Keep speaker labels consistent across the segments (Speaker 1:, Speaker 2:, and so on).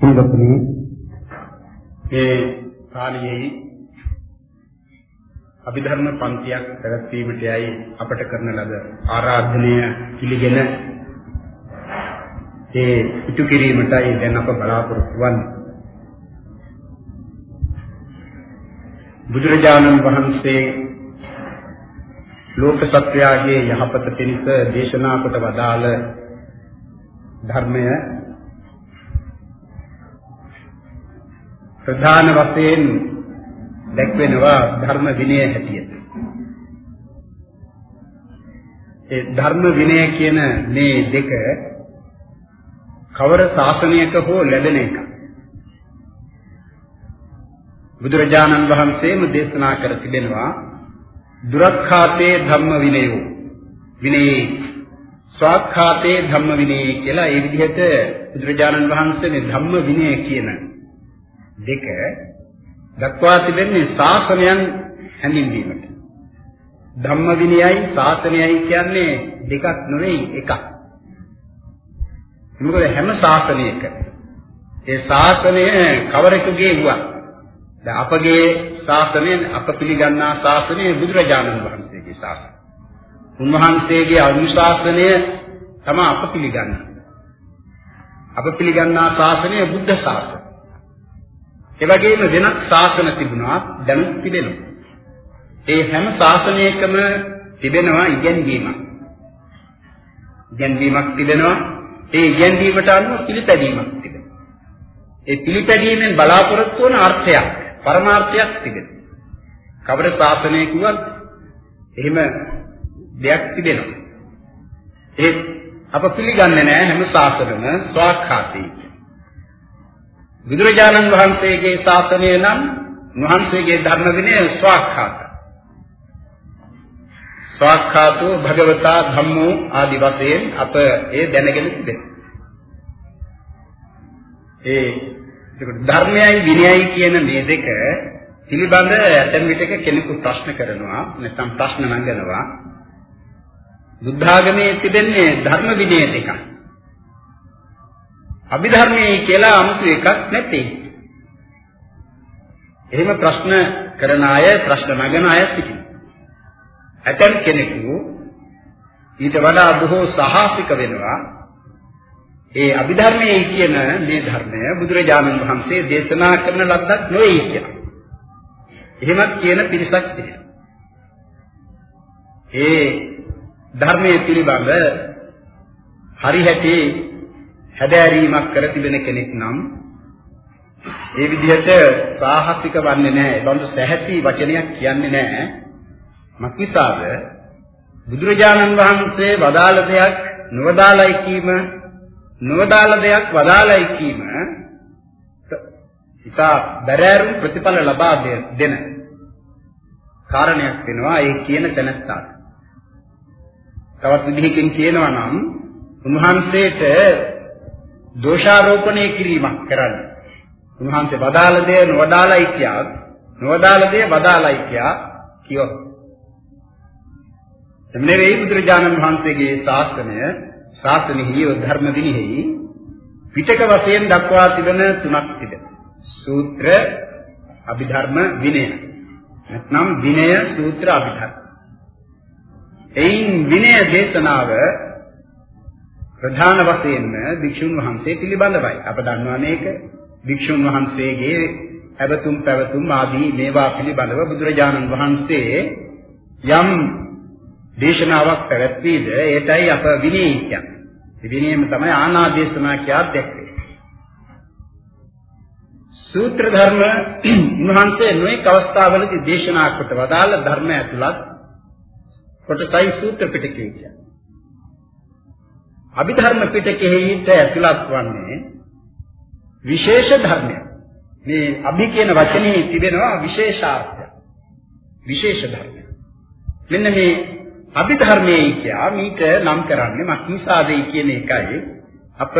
Speaker 1: පින්වත්නි
Speaker 2: මේ කාලයේ අභිධර්ම පන්තියක් පැවැත්වීමට යයි අපට කරන ලද ආරාධනය පිළිගෙන ඒ ඉටු කිරීමටයි දැන් අප බලාපොරොත්තු වන්නේ. බුදුරජාණන් වහන්සේ ලෝක සත්‍යයේ යහපත පිණිස දේශනා කොට වදාළ ධර්මය ප්‍රධාන වශයෙන් දැක්වෙනවා ධර්ම විනය හැටියට. ඒ ධර්ම විනය කියන මේ දෙක කවර ශාසනයක හෝ ලැබෙන එක. බුදුරජාණන් වහන්සේම දේශනා කර තිබෙනවා දුරක්ඛාතේ ධම්ම විනයෝ විනයේ ස්වාක්ඛාතේ ධම්ම විනයේ කියලා ඒ විදිහට බුදුරජාණන් වහන්සේ මේ ධම්ම විනය කියන දෙක දක්වා තිබෙන්නේ ශාසනයන් හැඳින්වීමට. ධම්ම විනයයි ශාසනයයි කියන්නේ දෙකක් නෙවෙයි එකක්. මොකද හැම ශාසනයක ඒ ශාසනය කවරෙකුගේ වුණා. දැන් අපගේ ශාසනය අප පිළිගන්නා ශාසනය බුදුරජාණන් වහන්සේගේ ශාසනය. උන්වහන්සේගේ අනුශාසනය තමයි අප පිළිගන්නේ. අප පිළිගන්නා ශාසනය බුද්ධ ශාසනය. ඒ වගේම වෙනත් ශාසන තිබුණා දැනුත් තිබෙනවා. ඒ හැම ශාසනයකම තිබෙනවා ඉගැන්වීමක්. ඉගැන්වීමක් තිබෙනවා. ඒ ඉගැන්වීමට අනුව පිළිපැදීමක් තිබෙනවා. ඒ පිළිපැදීමෙන් බලාපොරොත්තු වන අර්ථයක්, පරමාර්ථයක් තිබෙනවා. කවර ශාසනයකවත් එහෙම දෙයක් තිබෙනවා. ඒ අප පිළිගන්නේ නැහැ හැම ශාසනම ස්වාක්ඛාතී බුදුරජාණන් වහන්සේගේ ශාසනය නම් වහන්සේගේ ධර්ම විනය ස්වාක්ඛාත. ස්වාක්ඛාතෝ භගවතා ධම්මෝ ආදි වශයෙන් අප ඒ දැනගෙන තිබෙනවා. ඒ ධර්මයයි විනයයි කියන මේ දෙක පිළිබඳ ඇතැම් විටක කෙනෙකු ප්‍රශ්න කරනවා නැත්නම් ප්‍රශ්න නඟනවා. බුද්ධාගමේ තිබෙන්නේ ධර්ම විනය දෙකක්. අභිධර්මයේ කියලා 아무තු එකක් නැtei. එහෙම ප්‍රශ්න කරන අය ප්‍රශ්න නගන අය සිටිනවා. ඇතැම් කෙනෙකු ඊට වඩා බොහෝ සාහසික වෙනවා. ඒ අභිධර්මයේ කියන මේ ධර්මය බුදුරජාණන් වහන්සේ දේශනා කරන ලද්දක් නෙවෙයි කියලා. එහෙමත් කියන පිරිසක් සිටිනවා. ඒ ධර්මයේ පිළිබඳ හරිහැටි හැදෑරීමක් කර තිබෙන කෙනෙක් නම් ඒ විදිහට සාහසික වන්නේ නැහැ. ඒ බඳු සැහැසි වචනයක් කියන්නේ නැහැ. මක්නිසාද බුදුරජාණන් වහන්සේ වදාළ දෙයක් නොවදාළයි කීම නොවදාළ දෙයක් වදාළයි කීම ඉතා බැරෑරුම් ප්‍රතිඵල ලබා දෙන කාරණයක් වෙනවා ඒ කියන තැනත්තාට. තවත් විදිහකින් කියනවා නම් උන්වහන්සේට දෝෂාරෝපණය කිරීමක් කරන්න. උන්වහන්සේ වදාළ දේ නොවදාළයි කියා නොවදාළ දේ වදාළයි කියා කියොත්. එම්නෙවෙයි බුදුරජාණන් වහන්සේගේ ශාස්ත්‍රය ශාස්ත්‍රෙහි ධර්ම දිනෙහි පිටක වශයෙන් දක්වා තිබෙන තුනක් තිබෙනවා. සූත්‍ර අභිධර්ම විනය. නැත්නම් විනය සූත්‍ර අභිධර්ම. එයින් විනය දේශනාව ප්‍රධාන වශයෙන්ම භික්ෂුන් වහන්සේ පිළිබඳවයි. අප දන්නවා මේක භික්ෂුන් වහන්සේගේ පැවතුම් පැවතුම් ආදී මේවා පිළිබඳව බුදුරජාණන් වහන්සේ යම් දේශනාවක් පැවැත්වීද ඒටයි අප විනය කියන්නේ. විනයම තමයි ආනාදේශනා කියා දැක්වේ. සූත්‍ර ධර්ම උන්වහන්සේ නොඑක අවස්ථාවලදී දේශනා කොට වදාළ ධර්ම ඇතුළත් කොටසයි සූත්‍ර පිටකය කියන්නේ. අභිධර්ම පිටකෙහිට ඇතුළත් වන්නේ විශේෂ ධර්මයක්. මේ අභි කියන වචනේ තිබෙනවා විශේෂාර්ථය. විශේෂ ධර්මය. මෙන්න මේ අභිධර්මයේ කියා මීට නම් කරන්නේ මක්නිසාදේ කියන එකයි අප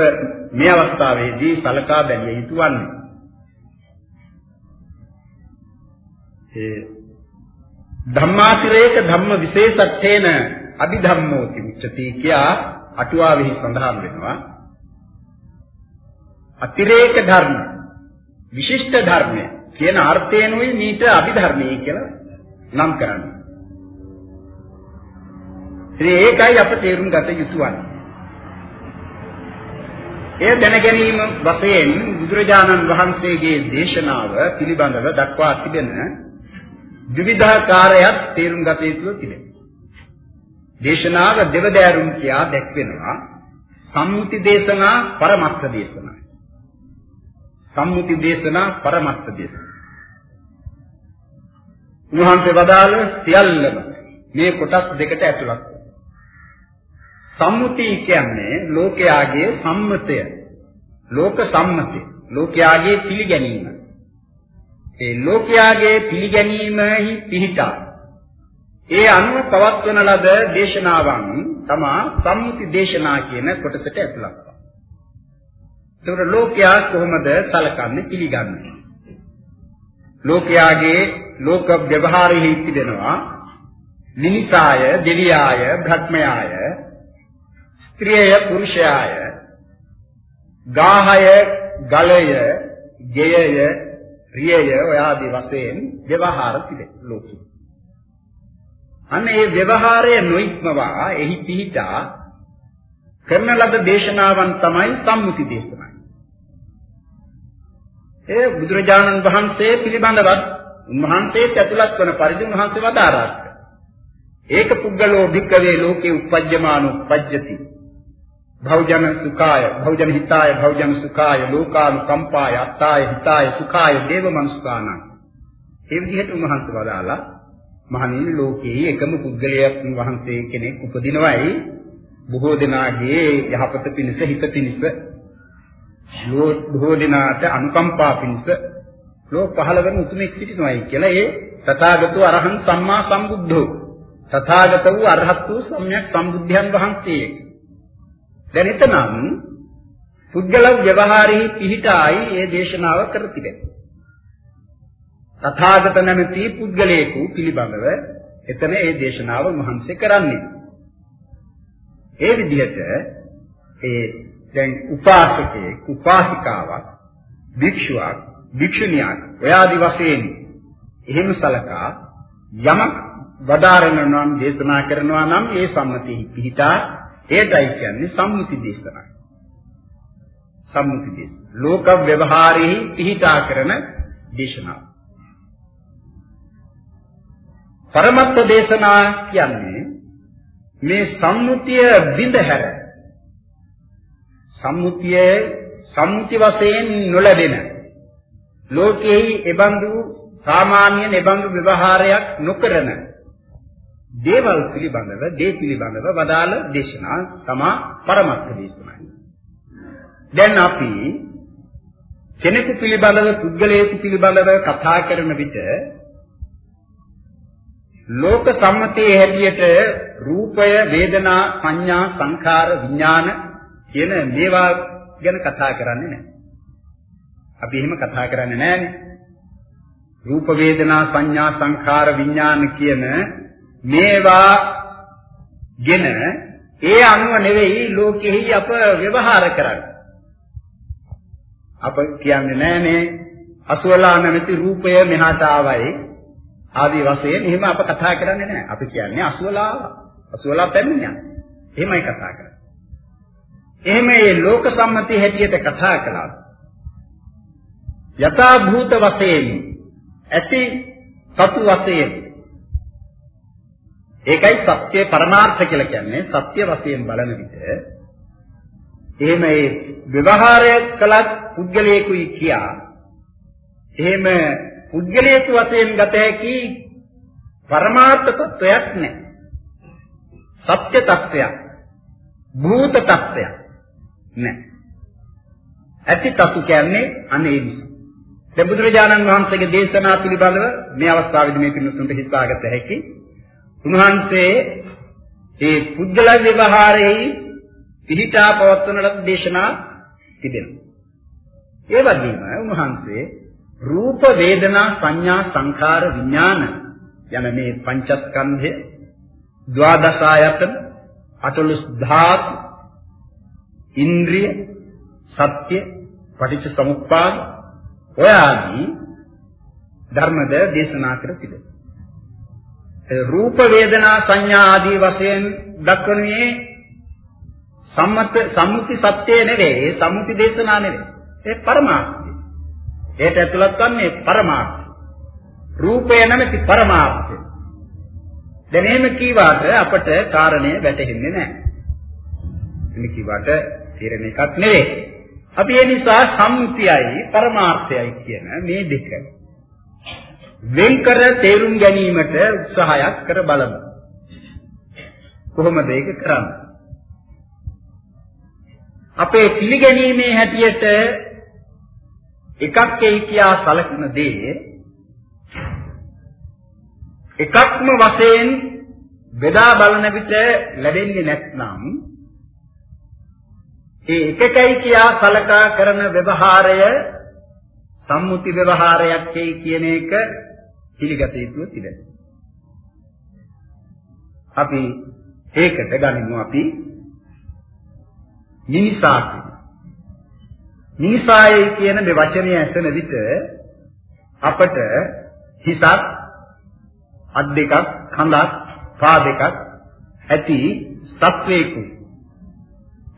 Speaker 2: මේ අවස්ථාවේදී සලකා බැලිය යුතු වන්නේ. ඒ ධම්මාතිරේක ධම්ම විශේෂත්වේන අභිධම්මෝති උච්චති කියා අටුවාවෙහි සඳහන් වෙනවා අතිරේක ධර්ම විශිෂ්ට ධර්මය කියන අර්ථයෙන්ුයි මීට අභිධර්මයේ කියලා නම් කරන්නේ. ඉතින් ඒකයි අප තේරුම් ගත යුතු වන්නේ. එය දැන ගැනීම වශයෙන් බුදුරජාණන් වහන්සේගේ දේශනාව පිළිබඳව දක්වා තිබෙන විවිධාකාරයක් තේරුම් ගත යුතු තිබෙනවා. දේශනාව දෙවදෑරුම් කියා දැක්වෙනවා සම්මුති දේශනා පරමත්ත දේශනා. සම්මුති දේශනා පරමත්ත දේශනා. උන්වහන්සේ වදාළ සියල්ලම මේ කොටස් දෙකට ඇතුළත් සම්මුති කියන්නේ ලෝකයාගේ සම්මතය. ලෝක සම්මතය. ලෝකයාගේ පිළිගැනීම. ඒ ලෝකයාගේ පිළිගැනීමෙහි පිහිටා. ඒ අනුව පවත්වන ලද දේශනාවන් තමා සම්මුති දේශනා කියන කොටසට ඇතුළත්. ඒතර ලෝකයා කොහොමද සලකන්නේ පිළිගන්නේ? ලෝකයාගේ ලෝක ව්‍යවහාරෙහි තිබෙනවා මිනිසාය, දෙවියාය, භ්‍රක්‍මයාය ස්ත්‍රියය පුරුෂයාය ගාහය ගලය ගෙයය රියය ඔය ආදී වශයෙන් ව්‍යවහාර තිබේ ලෝකෙ. අන්න ඒ ව්‍යවහාරය නොඉක්මවා එහි පිහිටා කරන ලද දේශනාවන් තමයි සම්මුති දේශනා. ඒ බුදුරජාණන් වහන්සේ පිළිබඳවත් උන්වහන්සේත් ඇතුළත් වන පරිදි උන්වහන්සේ වදාරා. ඒක පුද්ගලෝ භික්කවේ ලෝකේ උපජ්ජමානෝ පජ්ජති භෞජන සුඛාය භෞජන හිතාය භෞජන සුඛාය ලෝකානුකම්පාය අත්තාය හිතාය සුඛාය දේව මනස්කානං ඒ විදිහට උන්වහන්සේ වදාලා මහණෙනි ලෝකයේ එකම පුද්ගලයෙක් වහන්සේ කෙනෙක් උපදිනවයි. බොහෝ දෙනාගේ යහපත පිණිස හිත පිණිස. බොහෝ දෙනාට අනුකම්පා පිණිස ලෝ පහළ වෙන උතුමෙක් සිටිනවයි කියලා ඒ තථාගතෝ අරහං සම්මා සම්බුද්ධෝ. තථාගත වූ අරහත් වූ සම්්‍යක් සම්බුද්ධයන් වහන්සේ. දැන් එතනම් පුද්ගල ව්‍යවහාරෙහි පිහිටායි මේ දේශනාව කර තිබෙනවා. තථාගත නැමැති පුද්ගලයෙකු පිළිබඳව එතන මේ දේශනාව මහන්සේ කරන්නේ. ඒ විදිහට ඒ දැන් උපාසකයෙක් උපාසිකාවක් භික්ෂුවක් භික්ෂුණියක් ඔය ආදි වශයෙන් එහෙම සලකා යමක් වදාරන නම් දේශනා කරනවා නම් ඒ සම්මතෙහි පිහිටා ඒටයි කියන්නේ සම්මුති දේශනා. සම්මුති දේශනා. ලෝක ව්‍යවහාරෙහි පිහිටා කරන දේශනාව. පරමත්ත දේශනා කියන්නේ මේ සම්මුතිය බිඳහැර සම්මුතිය සම්මුති වශයෙන් නොලැබෙන ලෝකෙහි එබඳු සාමාන්‍ය එබඳු ව්‍යවහාරයක් නොකරන දේවල් පිළිබඳව දේ පිළිබඳව වදාළ දේශනා තමා පරමත්ත දේශනායි. දැන් අපි කෙනෙකු පිළිබඳව පුද්ගලයෙකු පිළිබඳව කතා කරන විට ලෝක සම්මතයේ හැටියට රූපය, වේදනා, සංඥා, සංඛාර, විඥාන කියන මේවා ගැන කතා කරන්නේ නැහැ. අපි එහෙම කතා කරන්නේ නැහැනේ. රූප වේදනා සංඥා සංඛාර විඥාන කියන මේවා ගෙන ඒ අනුව නෙවෙයි ලෝකෙහි අප ව්‍යවහාර කරන්නේ. අප කියන්නේ නෑනේ අසුවලා නැමැති රූපය මෙහාට ආවයි ආදී වශයෙන් එහෙම අප කතා කරන්නේ නෑ. අපි කියන්නේ අසුවලා අසුවලා පැමිණියා. එහෙමයි කතා කරන්නේ. එහෙම මේ ලෝක සම්මතිය හැටියට කතා කළා. යථා භූත වශයෙන් ඇති සතු වශයෙන් ඒකයි සත්‍ය පරමාර්ථ කියලා කියන්නේ සත්‍ය වශයෙන් බලන විට එහෙම ඒ ව්‍යවහාරය කළත් පුද්ගලයෙකුයි කියා එහෙම පුද්ගලයෙකු වශයෙන් ගත හැකි පරමාර්ථ තත්වයක් නැහැ. සත්‍ය තත්වයක් භූත තත්වයක් නැහැ. ඇති තතු කියන්නේ අනේ නිසා. දැන් බුදුරජාණන් වහන්සේගේ දේශනා පිළිබඳව මේ අවස්ථාවේදී මේ පින්නතුන්ට හිතාගත හැකි උන්වහන්සේ ඒ පුද්ගල ව්‍යවහාරයේ පිළිටා පවත්වන ලද දේශනා තිබෙනවා. ඒ වගේම උන්වහන්සේ රූප වේදනා සංඥා සංඛාර විඥාන යන මේ පංචස්කන්ධය ද්වාදස ආයතන අටලොස් ධාතු ඉන්ද්‍රිය සත්‍ය පටිච්ච සමුප්පාද ඔය ආදී ධර්මද දේශනා කර තිබෙනවා. රූප වේදනා සංඥා ආදී වශයෙන් දක්වන්නේ සම්මත සම්මුති සත්‍ය නෙවෙයි සම්මුති දේශනා නෙවෙයි ඒ පරමාර්ථය. ඒට ඇතුළත් වන්නේ පරමාර්ථය. රූපය නැමැති පරමාර්ථය. දැන් එහෙම කීවාට අපට කාරණය වැටහෙන්නේ නැහැ. එන්න කීවාට තේරෙන එකක් නෙවෙයි. අපි ඒ නිසා සම්මුතියයි පරමාර්ථයයි කියන මේ දෙක වෙන්කර තේරුම් ගැනීමට උත්සාහයක් කර බලමු. කොහොමද ඒක කරන්නේ? අපේ පිළිගැනීමේ හැටියට එකක් එයි කියා සැලකන දේ එකක්ම වශයෙන් බෙදා බලන විට ලැබෙන්නේ නැත්නම් ඒ එකකයි කියා සලකා කරන ව්‍යවහාරය සම්මුති ව්‍යවහාරයක් කියන එක පිළිගත යුතු තිබෙනවා. අපි ඒකට ගනිමු අපි මිනිසා මිනිසායි කියන මේ වචනය ඇසෙන විට අපට හිතක් අත් දෙකක් කඳක් පා දෙකක් ඇති සත්වේකු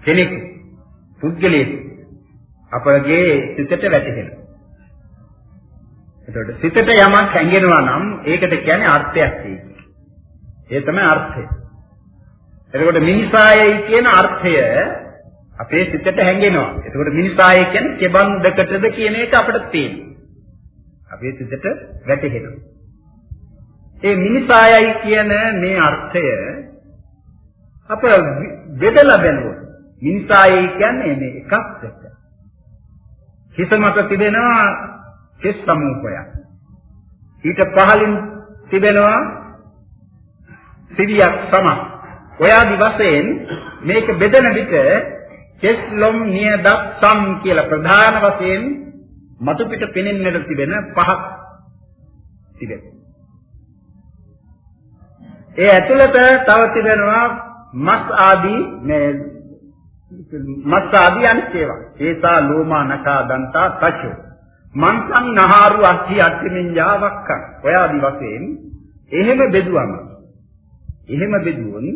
Speaker 2: කෙනෙකු පුද්ගලයෙකු අපගේ සිතට වැටහෙනවා. එතකොට සිතට යමක් හැඟෙනවා නම් ඒකට කියන්නේ අර්ථයක් ඒ තමයි අර්ථය. එතකොට මිනිසායයි කියන අර්ථය අපේ සිතට හැඟෙනවා. එතකොට මිනිසාය කියන්නේ කෙබන්දකටද කියන එක අපිට තේරෙනවා. අපේ සිතට වැටහෙනවා. ඒ මිනිසායයි කියන මේ අර්ථය අප බෙදලා බලනවා. මිනිසායයි කියන්නේ මේ එකක් දෙක. හිත මත තිබෙනවා කෙස් සමූහයක්. ඊට පහළින් තිබෙනවා සිවියක් සම. ඔයාදි වශයෙන් මේක බෙදෙන විට කෙස් ලොම් නියදත් සම් කියලා ප්‍රධාන වශයෙන් මතු පිට පෙනෙන්නට තිබෙන පහක් තිබෙනවා. ඒ ඇතුළත තව තිබෙනවා මස් ආදී මේ මස් ආදී අනිත් ඒවා. ඒසා ලෝමා නකා දන්තා තචෝ. මන්සං නහාරු අට්ටි අට්ටිමින්ජා වක්කං. ඔය ආදී වශයෙන් එහෙම බෙදුවම එහෙම බෙදුවොත්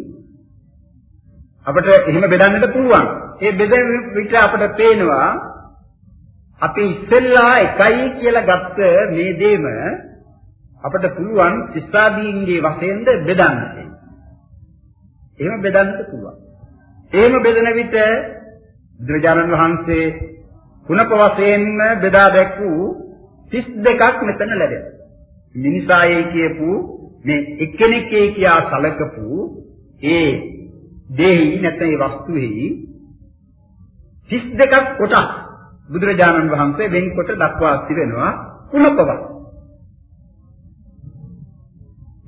Speaker 2: අපිට එහෙම බෙදන්නට පුළුවන්. ඒ බෙදෙන විට අපිට පේනවා අපි ඉස්සෙල්ලා එකයි කියලා ගත්ත මේ දෙම අපිට පුළුවන් ඉස්සාදීන්ගේ වශයෙන්ද බෙදන්න. එහෙම බෙදන්නත් පුළුවන්. එහෙම බෙදෙන විට බුදුරජාණන් වහන්සේ කුණප වශයෙන්ම බෙදා දැක්වූ 32ක් මෙතන ලැබෙනවා. මිනිසායේ කියපු මේ එක්කෙනෙක්ගේ කියා සලකපු ඒ දෙහි නැත්නම් ඒ වස්තුෙහි 32ක් කොටස් බුදුරජාණන් වහන්සේ වෙන්කොට දක්වා තිබෙනවා කුණපව.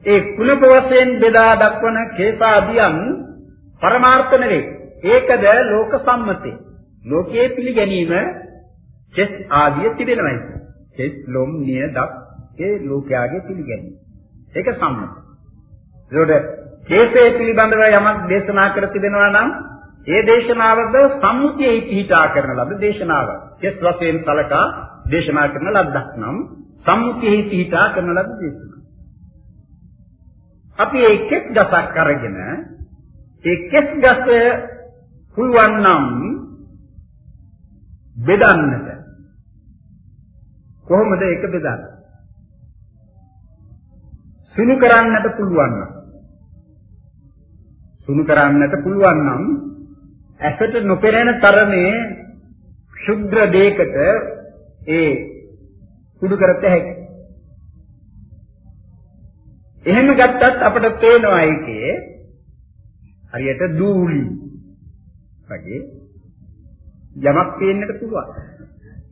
Speaker 2: ඒ කුණප වශයෙන් බෙදා දක්වන කේසාදියන් පරමාර්ථ නෙවේ. ඒකද ලෝක සම්මතේ. ලෝකයේ පිළිගැනීම කෙස් ආදිය තිබෙනවායි. කෙස් ලොම් නිය දත් ඒ ලෝකයාගේ පිළිගැනීම. ඒක සම්මත. ඒකට කේසයේ පිළිබඳව යමක් දේශනා කර තිබෙනවා නම් ඒ දේශනාවද සම්මුතියෙහි පිහිටා කරන ලද දේශනාවක්. කෙස් වශයෙන් සලකා දේශනා කරන ලද්දක් නම් සම්මුතියෙහි පිහිටා කරන ලද දේශනාවක්. අපි ඒ කෙස් ගසක් අරගෙන ඒ කෙස් ගස පුළුවන් නම් බෙදන්නට කොහොමද ඒක බෙදන්නේ? සුණු කරන්නට පුළුවන් නම් සුණු කරන්නට පුළුවන් නම් ඇසට නොපෙනෙන තරමේ ශුද්ධ දෙයකට ඒ කුඩු කරත හැකි. එහෙම ගත්තත් අපිට පේනවා ඒකේ හරියට දූලි වගේ යමක් පේන්නට පුළුවන්.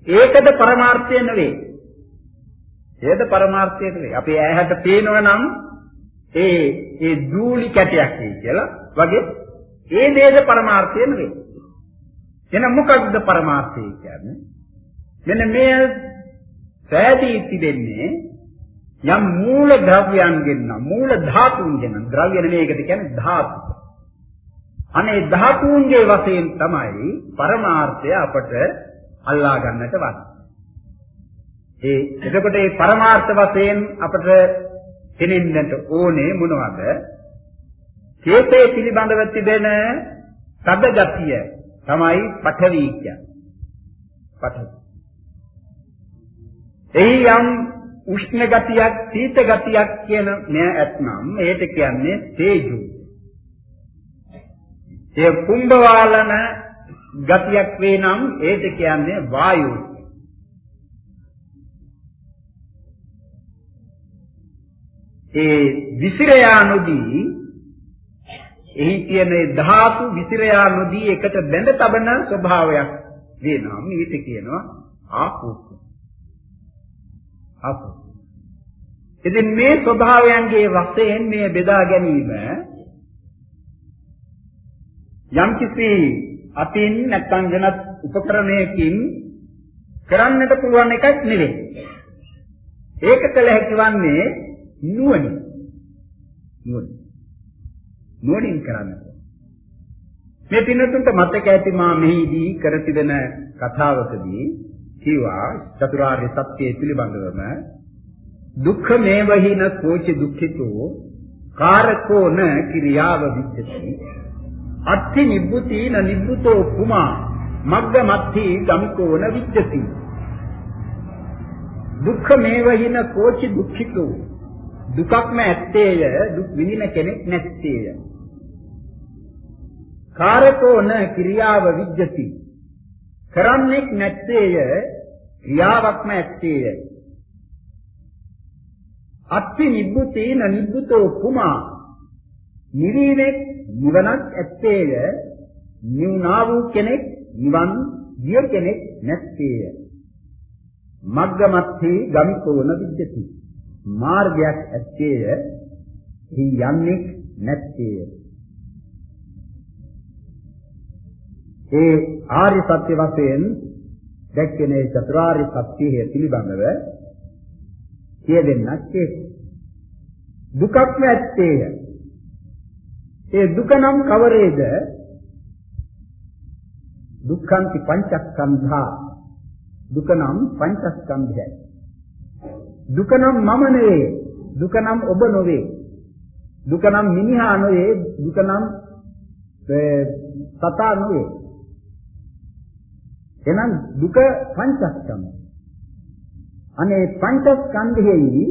Speaker 2: ඒකද පරමාර්ථය නෙවෙයි. ඒකද පරමාර්ථය නෙවෙයි. අපි ඇහැට පේනවා නම් ඒ ඒ දූලි කැටයක් කියලා වගේ ඒ දේද පරමාර්ථය නෙවෙයි. එහෙනම් මොකක්ද පරමාර්ථය කියන්නේ? මෙන්න මේ සෑදී තිබෙන්නේ යම් මූල ද්‍රව්‍යයන්ගෙන් නම් මූල ධාතුන්ගෙන් නම් ද්‍රව්‍ය නෙවෙයි ඒකට කියන්නේ ධාතු. අනේ ධාතුන්ගේ වශයෙන් තමයි පරමාර්ථය අපට අල්ලා ගන්නට වත්. ඒ එතකොට මේ පරමාර්ථ වශයෙන් අපට තෙනින්නට ඕනේ මොනවද? හේතේ පිළිබඳව තිබෙන තද ගතිය තමයි පඨවි කියන්නේ. පඨවි. එහි යම් උෂ්ණ ගතියක්, සීත ගතියක් කියන මෙය ඇත්නම් ඒට කියන්නේ තේජෝ. ඒ කුම්භවාලන ගතියක් වේ නම් ඒට කියන්නේ වායෝ. ඒ විසිර යානුදී එහි තියෙන ධාතු විසිර යානුදී එකට බැඳ තබන ස්වභාවයක් වෙනවා. ඊට කියනවා ආපෝක. ආපෝක. ඉතින් මේ ස්වභාවයන්ගේ වශයෙන් මේ බෙදා ගැනීම යම්කිසි අතින් නැත්නම් වෙනත් උපකරණයකින් කරන්නට පුළුවන් එකක් නෙවෙයි. ඒක කළ හැකි වන්නේ නුවණින්. නුවණින්. නුවණින් කරන්න. මේ පින්නතුන්ට මතක ඇති මා මෙහිදී කර තිබෙන කතාවකදී කිව්වා චතුරාර්ය සත්‍යය පිළිබඳවම දුක්ඛ මේවහින කෝච දුක්ඛිතෝ කාරකෝ න කිරියාව විච්ඡති අත්ථි නිබ්බුති න නිබ්බුතෝ කුමා මග්ග මත්ථි ගමිකෝ න විච්ඡති. දුක්ඛ මේවහින කෝච දුක්ඛිතෝ. දුකක්ම ඇත්තේය දුක් විඳින කෙනෙක් නැත්තේය. කාරකෝ න ක්‍රියාව විජ්ජති. කරන්නෙක් නැත්තේය ක්‍රියාවක්ම ඇත්තේය. අත්ති නිබ්බුතේන නිබ්බුතෝ කුමා නිවීමෙක් නිවනක් ඇත්තේය නිවනා වූ කෙනෙක් නිවන් ගිය කෙනෙක් නැත්තේය. මග්ගමත්ථි ගමිකෝන විජ්ජති. මාර්ගයක් ඇත්තේය හි යන්නේ නැත්තේය. ඒ ආර්ය සත්‍ය වශයෙන් දැක්කේ මේ චතුරාර්ය සත්‍යය පිළිබඳව කියදෙන්නක් ඒ දුකක්ම ඇත්තේය. ඒ දුක නම් කවරේද? දුක්ඛන්ති පංචස්කන්ධා. දුක නම් පංචස්කන්ධයයි. දුක නම් මම නෙවේ. දුක නම් ඔබ නොවේ. දුක නම් මිනිහා නොවේ. දුක නම් සතා නොවේ. එහෙනම් දුක පංචස්කන්ධ. අනේ පංචස්කන්ධෙහි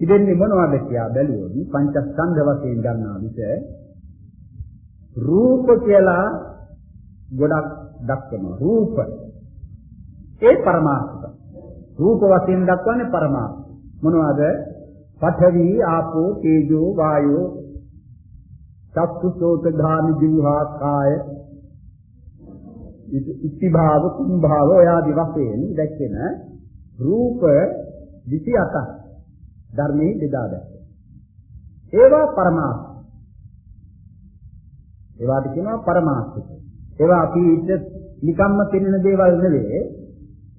Speaker 2: ඉතින්නේ මොනවද කියලා බැලුවොත් පංචස්කන්ධ වශයෙන් ගන්නා විට රූප කියලා ගොඩක් දක්වනවා. රූප ඒ පරමාර්ථය. රූප වශයෙන් දක්වන්නේ පරමාර්ථය. මොනවද? පඨවි, ආපෝ, තේජෝ, වායෝ, චක්කු, සෝත, ධාන, ජීවහා, කාය ඉති භාව කුම් භාව ඔය ආදි වශයෙන් දැක්කෙන රූප 28ක් ධර්මයේ බෙදා දැක්කේ. ඒවා පරමාර්ථ. ඒවාට කියනවා පරමාර්ථික. ඒවා අපි නිකම්ම පෙනෙන දේවල් නෙවෙයි.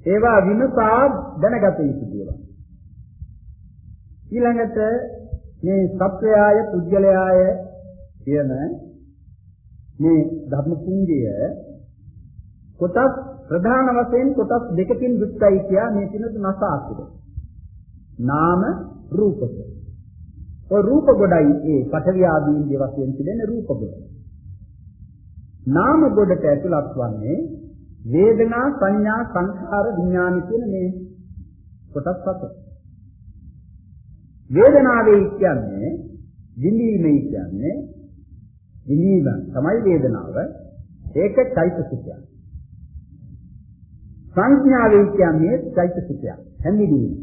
Speaker 2: ඒවා විමසා දැනගත යුතු දේවල්. ඊළඟට මේ සත්වයාය පුද්ගලයාය කියන මේ ධර්ම කුංගය කොටස් ප්‍රධාන වශයෙන් කොටස් දෙකකින් යුක්තයි කියා මේ පිනතු නසාතුද. නාම රූපක. ඔය රූප ගොඩයි ඒ පඨවි ආදීන්ගේ වශයෙන් තිබෙන රූප ගොඩ. නාම ගොඩට ඇතුළත් වන්නේ වේදනා සංඥා සංඛාර විඥාන කියන මේ කොටස් හත. වේදනාවේ කියන්නේ විඳීමේ කියන්නේ විඳීම තමයි වේදනාව. ඒක චෛතසිකයක්. සංඥාවේ කියන්නේ චෛතසිකයක් හැඳිනීම.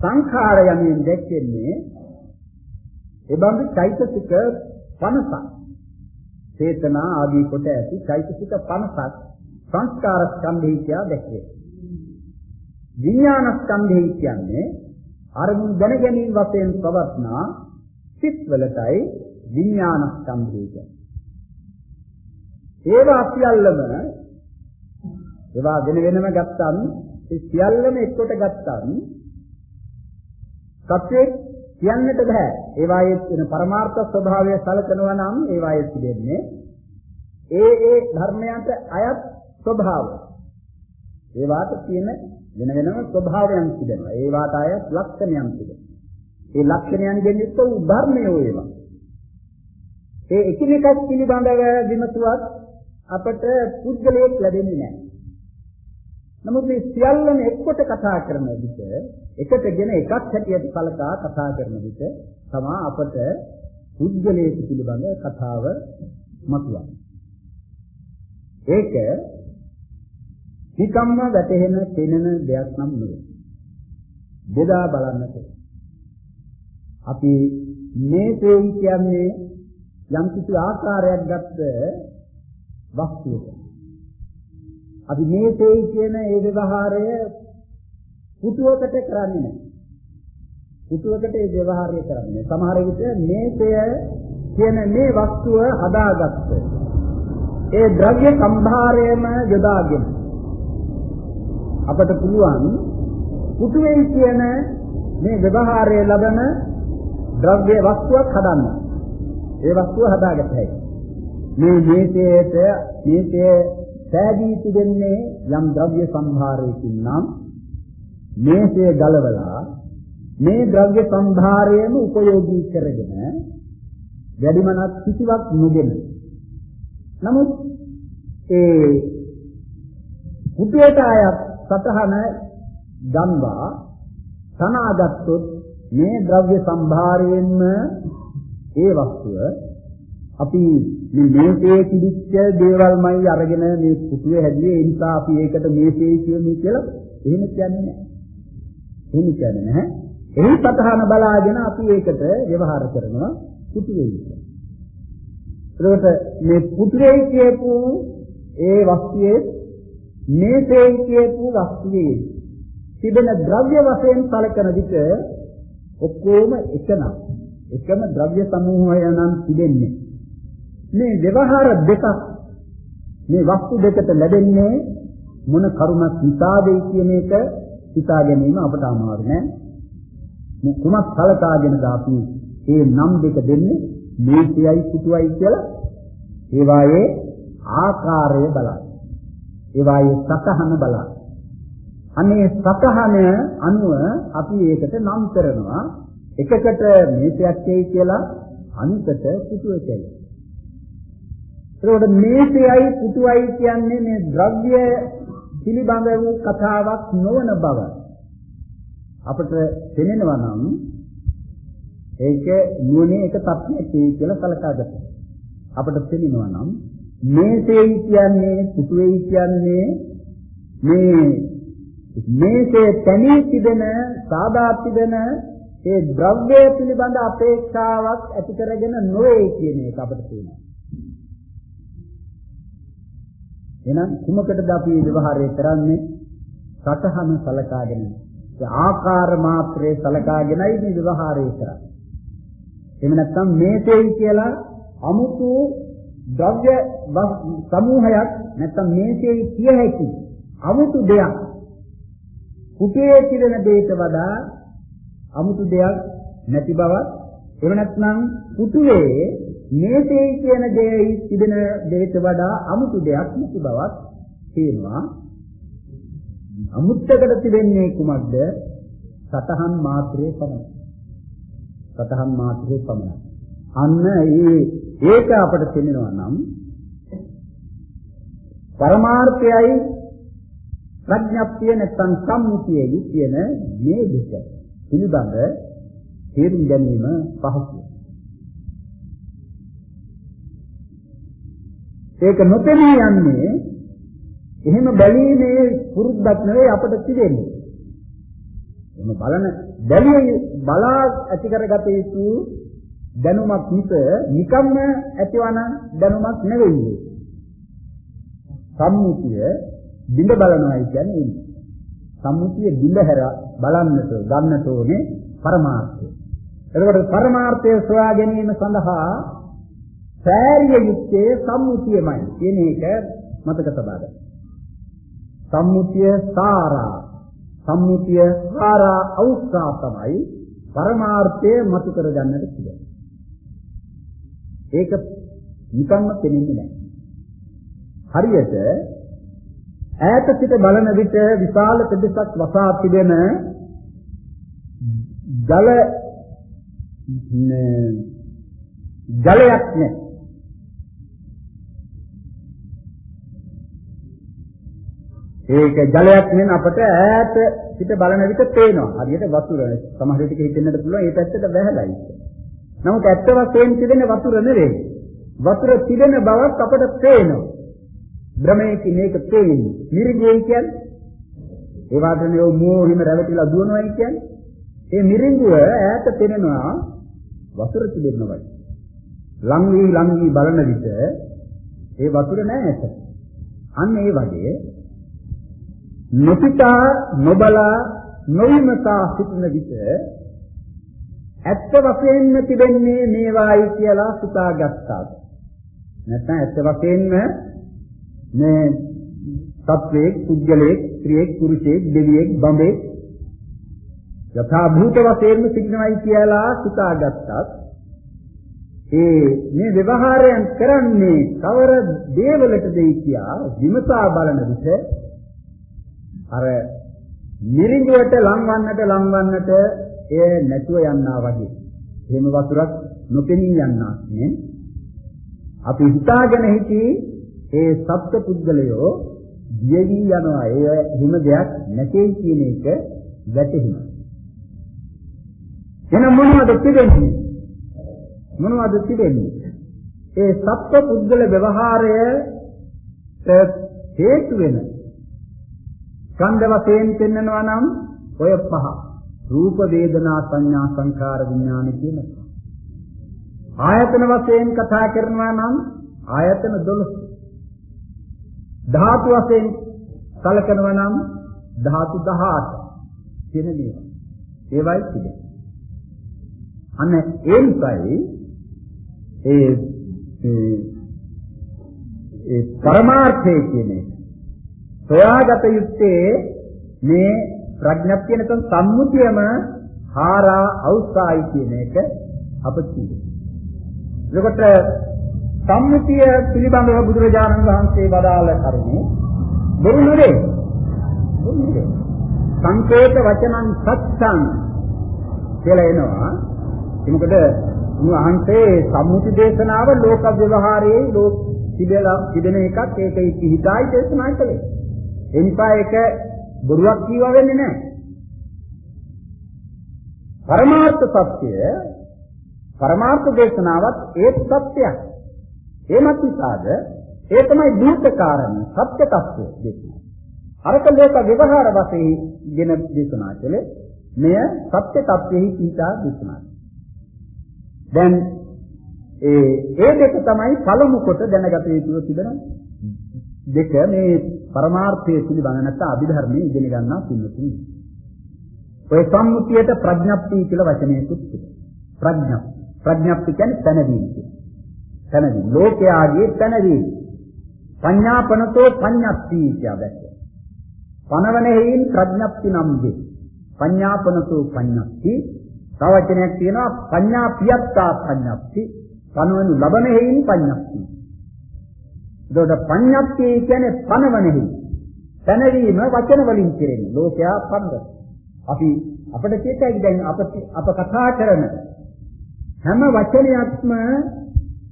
Speaker 2: සංඛාර යමින් දැක්කන්නේ එබඳු චෛතසික 50ක්. චේතනා ආදී කොට ඇති චෛතසික 50ක් සංස්කාර ස්කන්ධය කියලා දැක්කේ. විඥාන ස්කන්ධය කියන්නේ අරමුණු දැන ගැනීම වශයෙන් පවත්නා සිත් වලටයි විඥාන ස්කන්ධය කියන්නේ. ඒවා සියල්ලම ඒවා වෙන වෙනම ගත්තම් ඒ සියල්ලම එක්කොට ගත්තම් සත්‍යයේ කියන්නට බෑ. ඒවායේ තියෙන පරමාර්ථ ස්වභාවය සලකනවා නම් ඒවායේ තිබෙන්නේ ඒ ඒ ධර්මයන්ට අයත් ස්වභාව. ඒවාට තියෙන වෙන වෙනම ස්වභාවයන් තිබෙනවා. ඒවාට අය ලක්ෂණයන් තිබෙනවා. ඒ ලක්ෂණයන්ගෙන් යුක්ත වූ ධර්මයෝ ඒවා. ඒ එකිනෙකක් පිළිබඳව විමසුවත් අපට පුද්ගලයෙක් ලැබෙන්නේ නැහැ. නමුත් මේ සියල්ලම එක්කොට කතා කරන විට එකටගෙන එකක් හැටියට සලකා කතා කරන විට තමා අපට පුද්ගලයෙක් පිළිබඳ කතාව මතුවන්නේ. ඒක නිකම්ම වැටහෙන පෙනෙන දෙයක් නම් නෙවෙයි. බෙදා බලන්නට. අපි මේ තේයි කියන්නේ යම් කිසි ආකාරයක් ගත්ත වස්තුවක. අපි මේ තේයි කියන ඒ ව්‍යවහාරය පුටුවකට කරන්නේ නැහැ. පුටුවකට ඒ ව්‍යවහාරය කරන්නේ. සමහර විට මේසය කියන මේ වස්තුව හදාගත්ත ඒ ද්‍රව්‍ය සම්භාරයම යොදාගෙන අපට පුළුවන් පුටුවේ කියන මේ ව්‍යවහාරයේ ලබන ද්‍රව්‍ය වස්තුවක් හදන්න. ඒ වස්තුව හදාගත හැකියි. මේ මේසයට මේසයේ සෑදී තිබෙන්නේ යම් ද්‍රව්‍ය සම්භාරයකින් නම් මේසය ගලවලා මේ ද්‍රව්‍ය සම්භාරයම උපයෝගී කරගෙන වැඩිමනක් කිසිවක් නොගෙන නමුත් ඒ පුටුවට ආයත් සතහන ගන්වා තනාගත්තොත් මේ ද්‍රව්‍ය සම්භාරයෙන්ම ඒ වස්තුව අපි මේ මේසේ තිබිච්ච දේවල්මයි අරගෙන මේ පුටුවේ හැදුවේ ඒ නිසා අපි ඒකට මේසේ කියමු කියලා එහෙම කියන්නේ නැහැ. එහෙම කියන්නේ නැහැ. එහි සතහන බලාගෙන අපි ඒකට ව්‍යවහාර කරනවා පුටුවේ කියලා. ඒකට මේ පුටුවේ කියපු ඒ වස්තුවේ මේසේ කියපු වස්තුවේ තිබෙන ද්‍රව්‍ය වශයෙන් සැලකන විට ඔක්කොම එකනම් එකම ද්‍රව්‍ය සමූහය නම් තිබෙන්නේ මේ ව්‍යවහාර දෙකක් මේ වස්තු දෙකට ලැබෙන්නේ මොන කරුණක් නිසාදයි කියන එක හිතා ගැනීම අපට අමාරු නෑ. මේ කුමක් කලකාගෙනද අපි මේ නම් දෙක දෙන්නේ මේසයයි කුටුවයි කියලා. ඒ වායේ ආකාරය බලයි ඒ වායේ සතහන බලයි අනේ සතහන අනුව අපි ඒකට නම් කරනවා. එකකට මේසයක්යි කියලා අනිකට කුටුවකයි ඒකට මේසයයි පුටුවයි කියන්නේ මේ ද්‍රව්‍ය පිළිබඳ වූ කතාවක් නොවන බව අපට දැනෙනවා නම් ඒක නුවණේ එක තත්ත්වයක් කියලා සලකා ගන්න. අපට දැනෙනවා නම් මේසෙයි කියන්නේ පුටුවේයි කියන්නේ මේ මේසේ තනී තිබෙන සාදා තිබෙන ඒ ද්‍රව්‍ය පිළිබඳ අපේක්ෂාවක් ඇති කරගෙන නොවේ කියන එක අපිට තේරෙනවා. එහෙනම් කුමකටද අපි ව්‍යවහාරය කරන්නේ? සතහන සලකාගෙන. ඒ ආකාර මාත්‍රේ සලකාගෙනයි මේ ව්‍යවහාරය කරන්නේ. එහෙම නැත්නම් මේසෙයි කියලා අමුතු ද්‍රව්‍ය සමූහයක් නැත්නම් මේසෙයි කිය හැකි අමුතු දෙයක් කුටේ තිරෙන දෙයට වඩා අමුතු දෙයක් නැති බවත් එහෙම නැත්නම් පුතුවේ මේසේ කියන දෙයි තිබෙන දෙයට වඩා අමුතු දෙයක් නැති බවත් තේනවා. අමුත්තකට තිබෙන්නේ කුමක්ද? සතහන් මාත්‍රයේ පමණයි. සතහන් මාත්‍රයේ පමණයි. අන්න ඒ ඒක අපට තේරෙනවා නම් පරමාර්ථයයි ප්‍රඥප්තිය නැත්නම් සම්මුතියයි කියන මේ දෙක පිළිබඳ තේරුම් ගැනීම පහසුයි. ඒක නොතෙමී යන්නේ එහෙම බැලීමේ පුරුද්දක් නෙවෙයි අපිට තිබෙන්නේ. එහෙම බලන බැලිය බලා ඇති කරගත යුතු දැනුමක් මිස නිකම්ම ඇතිවන දැනුමක් නෙවෙයි. සම්මුතිය බිඳ බලනවායි කියන්නේ ඒක. සම්මුතිය බිඳ හැර බලන්නට ගන්නට ඕනේ පරමාර්ථය. එතකොට පරමාර්ථය සොයා ගැනීම සඳහා සෑරිය යුත්තේ සම්මුතියමයි කියන එක මතක තබා ගන්න. සම්මුතිය සාරා සම්මුතිය සාරා අවස්ථා තමයි පරමාර්ථය මතු කර ගන්නට පුළුවන්. ඒක නිකම්ම තේින්නේ නැහැ. හරියට
Speaker 1: ඈත සිට බලන විට විශාල ප්‍රදේශයක් වසා තිබෙන ජල ජලයක් නේ ඒක ජලයක් නෙන අපට ඈත සිට බලන විට පේනවා. හරියට වතුර. සමහර විට හිතෙන්නට පුළුවන් ඒ පැත්තට බැහැලයි. නමුත් ඇත්ත වශයෙන් තිබෙන වතුර නෙවෙයි. වතුර තිබෙන බවක් අපට පේනවා. භ්‍රමයේ මේක පේන්නේ. මිරිඟුයි කියන්නේ ඒ වාදනේ මෝහිම රැවටිලා දුවනවා කියන්නේ. ඒ මිරිඟුව ඈත පේනවා වතුර තිබෙනවා. ලං වී ලං වී බලන විට ඒ වතුර නෑ ඇත. අන්න ඒ වගේ නොසිතා නොබලා නොවිමසා සිටින විට ඇත්ත වශයෙන්ම තිබෙන්නේ මේවායි කියලා සිතාගත්තා. නැත්නම් ඇත්ත වශයෙන්ම මේ සත්වයේ පුද්ගලයේ ස්ත්‍රියේ පුරුෂයේ දෙවියෙක් බඹේ යථා භූත වශයෙන්ම සිටිනවයි කියලා සිතාගත්තත් ඒ මේ ව්‍යවහාරයන් කරන්නේ කවර දේවලටදයි කියා විමසා බලන විට අර මිරිඟුවට ලංවන්නට ලංවන්නට එය නැතුව යන්නා වගේ. එහෙම වතුරක් නොපෙනී යන්නා නේ. අපි හිතාගෙන සිටි ඒ සත්ත්ව පුද්ගලයෝ දියවි යනවා. ඒ හිම දෙයක් නැtei කියන එක වැටහිනවා. එහෙනම් මොනවද තිබෙන්නේ? මොනවද තිබෙන්නේ? ඒ සත්ත්ව පුද්ගල ව්‍යවහාරය හේතු වෙන ස්කන්ධ වශයෙන් පෙන්නනවා නම් ඔය පහ. රූප වේදනා සංඥා සංකාර විඥාන කියන ආයතන වශයෙන් කතා කරනවා නම් ආයතන 12 ධාතු වශයෙන් කලකනවා නම් ධාතු 18 කියන මේවා ඒවයි තිබෙන්නේ අන්න ඒ නිසායි ඒ ඒ පරමාර්ථය කියන්නේ සොයාගත යුත්තේ මේ ප්‍රඥප්තිය නැත්නම් සම්මුතියම හාරා අවස්ථායි කියන එක අප කියනවා. එතකොට සම්මුතිය පිළිබඳව බුදුරජාණන් වහන්සේ වදාළ කරුණේ බොරු නෙවේ. බොරු නෙවේ. සංකේත වචනං සත්‍යං කියලා එනවා. එනකොට උන්වහන්සේ සම්මුති දේශනාව ලෝක ව්‍යවහාරයේ ලෝක තිබෙලා තිබෙන එකක් ඒක හිතායි දේශනා කළේ. ඒ නිසා ඒක බොරුවක් කියවා වෙන්නේ නැහැ. පරමාර්ථ සත්‍ය පරමාර්ථ දේශනාවත් ඒ සත්‍යයක්. ඒමත් නිසාද ඒ තමයි දීර්ඝ කාරණේ සත්‍ය తත්වය දේශනාව. අරක ලෝක ව්‍යවහාර වශයෙන් ගෙන දේශනා කළේ මෙය සත්‍ය తත්වෙහි කීතා දේශනා. දැන් ඒ ඒ දෙක තමයි පළමු කොට දැනගත යුතු තිබෙන දෙක මේ පරමාර්ථය පිළිබඳ නැත්නම් අභිධර්මයේ ඉගෙන ගන්නා පින්නතුනි. ඔය සම්මුතියට ප්‍රඥප්ති කියලා වචනයකුත් තිබෙනවා. ප්‍රඥප්ති. ප්‍රඥප්ති කියන්නේ පැනවීම කියන්නේ. පැනවීම. ලෝකයාගේ පැනවීම. පඤ්ඤාපනතෝ පඤ්ඤප්ති කියලා දැක්කේ. පනවනෙහින් ප්‍රඥප්ති නම් වේ. පඤ්ඤාපනතෝ පඤ්ඤප්ති. තව වචනයක් තියෙනවා පඤ්ඤාපියත්තා පඤ්ඤප්ති. පනවනු ලබනෙහින් පඤ්ඤප්ති. එතකොට පඤ්ඤප්තිය කියන්නේ පනවනෙහි. පැනවීම වචන වලින් කෙරෙන්නේ. ලෝකයා පන්ද. අපි අපිට කියතයි දැන් අප අප කතා කරන හැම වචනයක්ම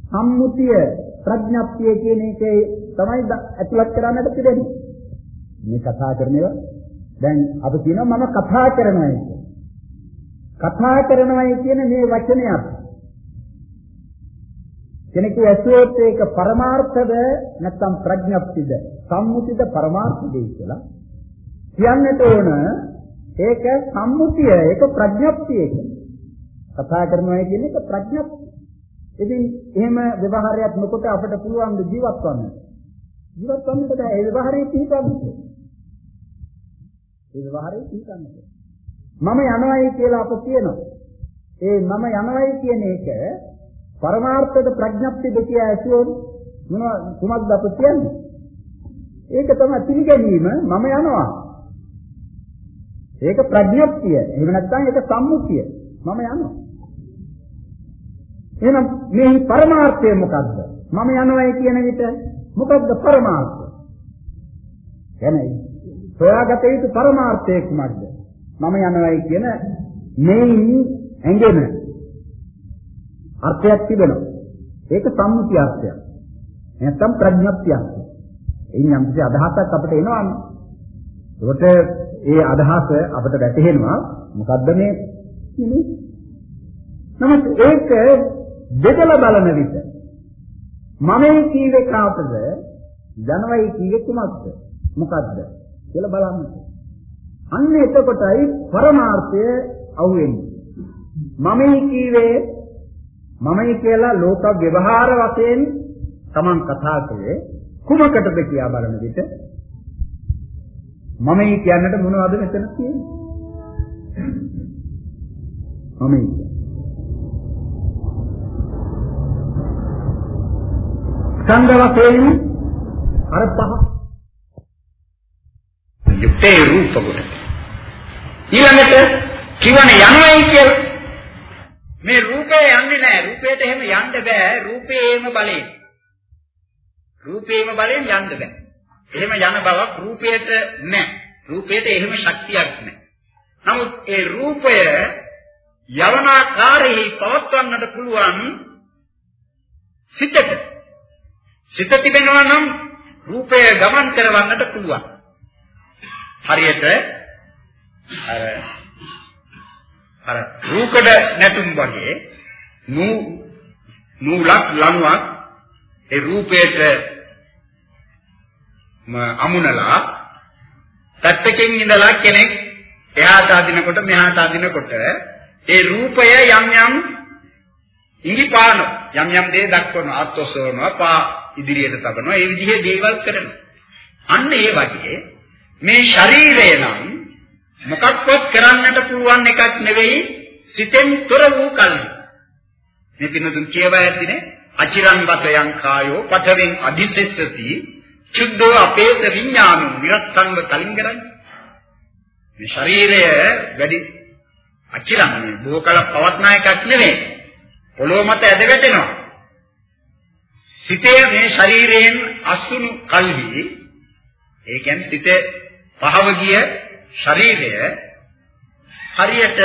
Speaker 1: සම්මුතිය ප්‍රඥප්තිය කියන එකේ තමයි ඇතුළත් කරන්නට පිළිදෙන්නේ. මේ කතා කරනවා දැන් අපි කියනවා මම කතා කරනවා කතා කරනවා කියන මේ වචනයක් කෙනෙකු ඇසුවොත් ඒක පරමාර්ථද නැත්නම් ප්‍රඥප්තිද සම්මුතිද පරමාර්ථද කියලා කියන්නට ඕන ඒක සම්මුතිය ඒක ප්‍රඥප්තිය කතා කරනවා කියන එක ප්‍රඥප්තිය. ඉතින් එහෙම ව්‍යවහාරයක් නොකොට අපිට පුළුවන් ජීවත් වෙන්න. ජීවත් වෙන්නට බෑ ඒ ව්‍යවහාරයේ පිටවන්න. ඒ ව්‍යවහාරයේ පිටවන්න. මම යනවායි කියලා අප කියනවා. ඒ මම යනවායි කියන එක පරමාර්ථද ප්‍රඥප්ති දෙක ඇසුවොත් මොන කුමක්ද අප කියන්නේ? ඒක තමයි පිළිගැනීම මම යනවා. ඒක ප්‍රඥප්තිය. එහෙම නැත්නම් ඒක සම්මුතිය. මම යනවා. එහෙනම් මේ පරමාර්ථය මොකද්ද? මම යනවායි කියන විට මොකද්ද පරමාර්ථය? කියන්නේ සොයාගත යුතු පරමාර්ථය කුමක්ද? මම යනවායි කියන මේන් ඇඟෙන අර්ථයක් තිබෙනවා. ඒක සම්මුති අර්ථයක්. නැත්නම් ප්‍රඥප්ති අර්ථයක්. එයින් යම් කිසි අදහසක් අපිට එනවානේ. ඒකට ඒ අදහස අපිට වැටහෙනවා මොකද්ද මේ කියන්නේ? නමුත් ඒක දෙකලා බලන විට මමයි කීවේ කාටද ජනවයි කීවේ කුමක්ද මොකද්ද කියලා බලන්න. අන්න එතකොටයි පරමාර්ථය අහුවෙන්නේ. මමයි කීවේ මමයි කියලා ලෝක ව්‍යවහාර වශයෙන් Taman කතා කළේ කුමකටද කියා බලන විට මමයි කියන්නට මොනවද මෙතන තියෙන්නේ? මමයි ඡන්ද වශයෙන් අර පහ.
Speaker 2: යුක්තේ රූප කොට ඊළඟට කිවන යනවයි කියලා මේ රූපේ යන්නේ නැහැ. රූපේට එහෙම යන්න බෑ. රූපේම බලයෙන්. රූපේම බලයෙන් යන්න බෑ. එහෙම යන බවක් රූපයට නැහැ. රූපයට එහෙම ශක්තියක් නැහැ. නමුත් ඒ රූපය යවනාකාරයේ පවත්වන්නට පුළුවන් සිතට. සිත තිබෙනවා නම් රූපය ගමන් කරවන්නට පුළුවන්. හරියට අර අර රූකඩ නැටුම් වගේ නූ නූලක් ලණුවක් ඒ රූපයට අමුණලා පැත්තකින් ඉඳලා කෙනෙක් එහාට අදිනකොට මෙහාට අදිනකොට ඒ රූපය යම් යම් ඉඟිපාන යම් යම් දේ දක්වනවා අත්ොසවනවා පා ඉදිරියට තබනවා. ඒ විදිහේ දේවල් කරනවා. අන්න ඒ වගේ මේ ශරීරය නම් මොකක්වත් කරන්නට පුළුවන් එකක් නෙවෙයි සිතෙන් තොර වූ කල්හි. මේ පින්නතුන් කියවා ඇතිනේ අචිරන් වතයන් කායෝ පඨවෙන් අධිසෙස්සති චුද්ධෝ අපේත විඥානෝ විරත්තංව කලින් කරන්නේ මේ ශරීරය වැඩි අචිරන් බොහෝ කල පවත්නා එකක් නෙවෙයි. පොළොව මත ඇද වැටෙනවා. සිතේ මේ ශරීරයෙන් අසුණු කල්හි ඒ කියන්නේ සිතේ පහව ගිය ශරීරය හරියට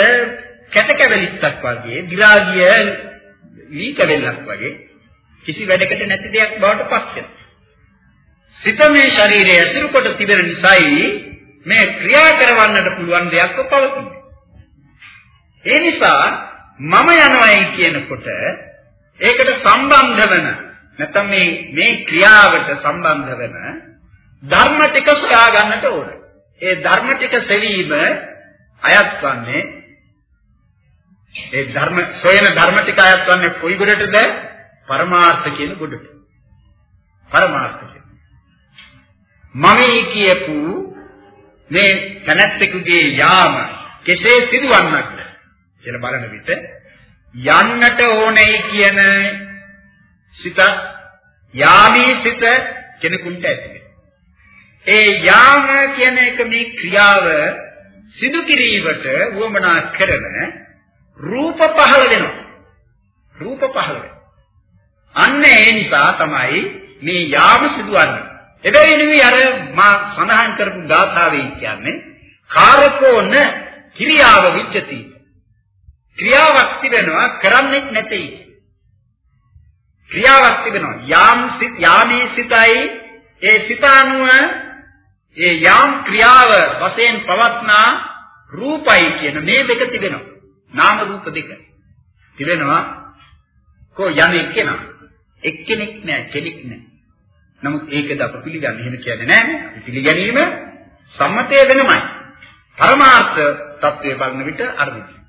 Speaker 2: කැටකැවලිත්තක් වගේ දිලා ගිය ලී කැවලක් වගේ කිසි වැඩකට නැති දෙයක් බවට පත් වෙනවා. සිත මේ ශරීරය ඇසුරු කොට තිබෙන නිසායි මේ ක්‍රියා කරවන්නට පුළුවන් දෙයක්ව පවතින්නේ. ඒ නිසා මම යනවායි කියනකොට ඒකට සම්බන්ධ වෙන නැත්නම් මේ මේ ක්‍රියාවට සම්බන්ධ වෙන ධර්ම ටික සොයා ගන්නට ඕන. ඒ ධර්ම ටික සෙවීම අයත් වන්නේ ඒ ධර්ම සොයන ධර්ම ටික අයත් වන්නේ කොයි ගොඩටද? පරමාර්ථ කියන ගොඩට. පරමාර්ථ කියන. මමයි කියපු මේ තනත්තෙකුගේ යාම කෙසේ සිදුවන්නක්ද කියලා බලන විට යන්නට ඕනේ කියන සිත යාමී සිත කෙනෙකුට ඇති ඒ යාම කියන එක මේ ක්‍රියාව සිදු කිරීමට වුවමනා කරන රූප පහළ වෙනවා. රූප පහළ වෙනවා. අන්න ඒ නිසා තමයි මේ යාම සිදුවන්නේ. එබැවිනුයි අර මා සඳහන් කරපු ගාථාවේ කියන්නේ කාරකෝන ක්‍රියාව විච්ඡති. ක්‍රියාවක් තිබෙනවා කරන්නේ නැtei. ක්‍රියාවක් තිබෙනවා. යාම් සිත යාමේ සිතයි ඒ සිත අනුව ඒ යාම් ක්‍රියාව වශයෙන් පවත්නා රූපයි කියන මේ දෙක තිබෙනවා. නාම රූප දෙක. තිබෙනවා. කො යන්නේ කෙනා. එක්කෙනෙක් නෑ කෙනෙක් නෑ. නමුත් ඒකද අප පිළිගන්නේ එහෙම කියන්නේ නෑනේ. අපි පිළිගැනීම සම්මතය වෙනමයි. පරමාර්ථ தත්වයේ බලන විට අර්ථයි.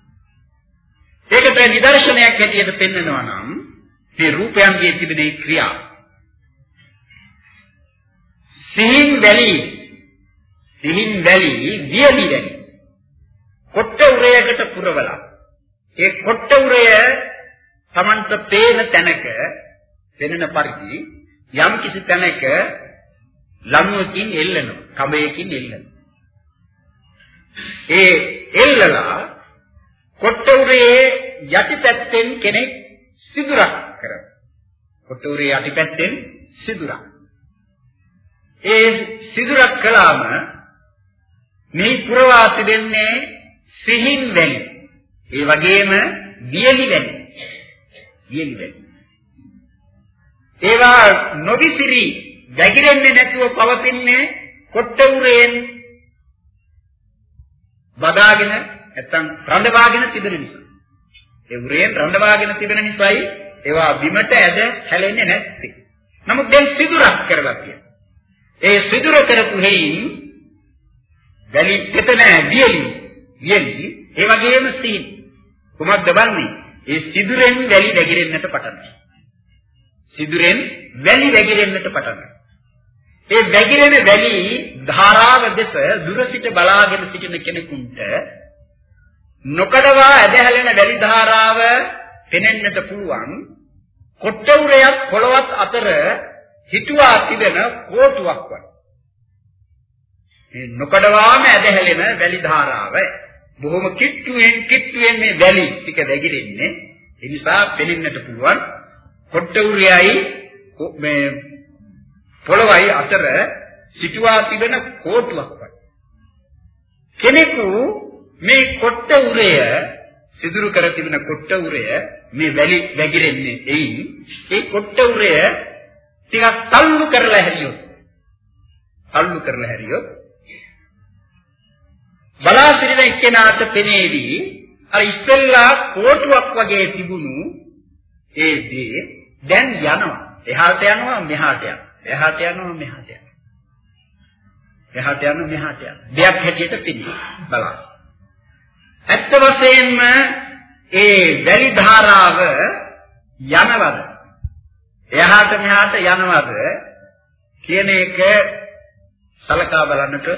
Speaker 2: ඒකට නිදර්ශනයක් හැටියට පෙන්වනවා නම් මේ රූපයන්ගේ තිබෙන ක්‍රියා සිහින් වැලි සිහින් වැලි වියලි වැලි කොට්ට උරයකට පුරවලා ඒ කොට්ට උරය Tamanට පේන තැනක පෙනෙන පරිදි යම් කිසි තැනක ලණුවකින් එල්ලනවා කඹයකින් එල්ලනවා ඒ එල්ලලා කොට්ට උරේ යටිපැත්තෙන් කෙනෙක් සිදුරක් කරනවා. කොටුරේ යටිපැත්තෙන් සිදුරක්. ඒ සිදුරක් කළාම මේ පුරවා තිබෙන්නේ සිහින් වැලි. ඒ වගේම වියලි වැලි. වියලි වැලි. ඒවා නොවිසිරි වැగిරෙන්නේ නැතුව පවතින්නේ කොට්ට උරෙන් බදාගෙන නැත්තම් රඳවාගෙන තිබෙන නිසා. ඒ උරෙන් රඳවාගෙන තිබෙන නිසායි ඒවා බිමට ඇද හැලෙන්නේ නැත්තේ. නමුත් දැන් සිදුරක් කරලා තියෙනවා. ඒ සිදුර කරපු හේයින් වැලි එතන දියලි දියලි ඒ වගේම සීන්. කුමක්ද වන්නේ ඒ සිදුරෙන් වැලි වැగిරෙන්නට පටන් සිදුරෙන් වැලි වැగిරෙන්නට පටන් ඒ වැగిරෙන වැලි ධාරාව දෙස දුර සිට බලාගෙන සිටින කෙනෙකුට නොකඩවා ඇදහැලෙන වැලි ධාරාව පෙනෙන්නට පුළුවන් කොට්ටුරයක් පොළවත් අතර හිතුවා තිබෙන කෝටුවක් වගේ. මේ නොකඩවාම ඇදහැලෙන වැලි ධාරාව බොහොම කිට්ටුවෙන් කිට්ටුවෙන් මේ වැලි ටික වැగిරෙන්නේ ඒ නිසා පෙනෙන්නට පුළුවන් කොට්ටුරයයි මේ පොළවයි අතර සිටුවා තිබෙන කෝටුවක් වගේ. කෙනෙකු මේ කොට්ට උරය සිදුරු කර තිබෙන කොට්ට උරය මේ වැලි වැగిරෙන්නේ එයින් ඒ කොට්ට උරය ටිකක් තල්ලු කරලා හැරියොත් තල්ලු කරලා හැරියොත් බලාසිරින එක්කෙනාට පෙනේවි අර ඉස්සෙල්ලා කෝටුවක් වගේ තිබුණු ඒ දේ දැන් යනවා. එහාට යනවා මෙහාට යනවා. එහාට යනවා මෙහාට යනවා. එහාට යනවා මෙහාට යනවා. දෙයක් හැටියට පෙනේ බලන්න ඇත්ත වශයෙන්ම ඒ වැලි ධාරාව යනවද? එහාට මෙහාට යනවද? කියන එක සලකා බලන්නට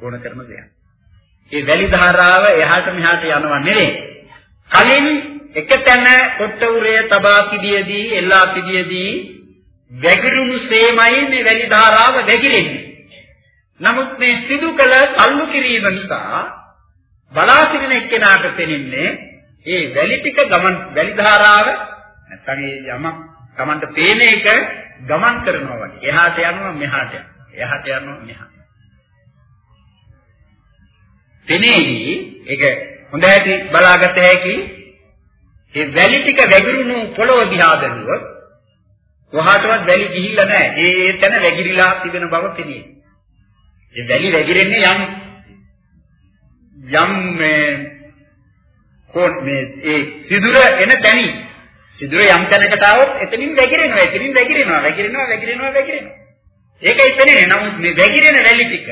Speaker 2: ඕන කරන දෙයක්. ඒ වැලි ධාරාව එහාට මෙහාට යනවා නෙවෙයි. කලින් එක තැන කොට්ටුරය තබා තිබියදී එල්ලා තිබියදී වැగిරුණු සේමයි මේ වැලි ධාරාව වැగిරෙන්නේ. නමුත් මේ සිදු කළ තල්ලු කිරීම නිසා බලා සිටින එක්කෙනාට පෙනෙන්නේ ඒ වැලි ටික ගමන් වැලි ධාරාව නැත්නම් ඒ යමක් Tamanට පේන එක ගමන් කරනවා වගේ. එහාට යනවා මෙහාට යනවා. එහාට යනවා මෙහාට. පෙනේවි ඒක හොඳ ඇති බලාගත හැකි ඒ වැලි ටික වැගිරුණු පොළොව දිහා බැලුවොත් කොහාටවත් වැලි ගිහිල්ලා නැහැ. ඒ ඒ තැන වැగిරිලා තිබෙන බව පෙනේ. ඒ වැලි වැగిරෙන්නේ යම් යම් මේ කොත් මේ ඒ සිදුර එන තැනි. සිදුර යම් තැනකට આવොත් එතනින් වැగిරෙනවා. එතනින් වැగిරෙනවා. වැగిරෙනවා. වැగిරෙනවා. වැగిරෙනවා. ඒකයි පෙනෙන්නේ. නමුත් මේ වැగిරෙන වැලි ටික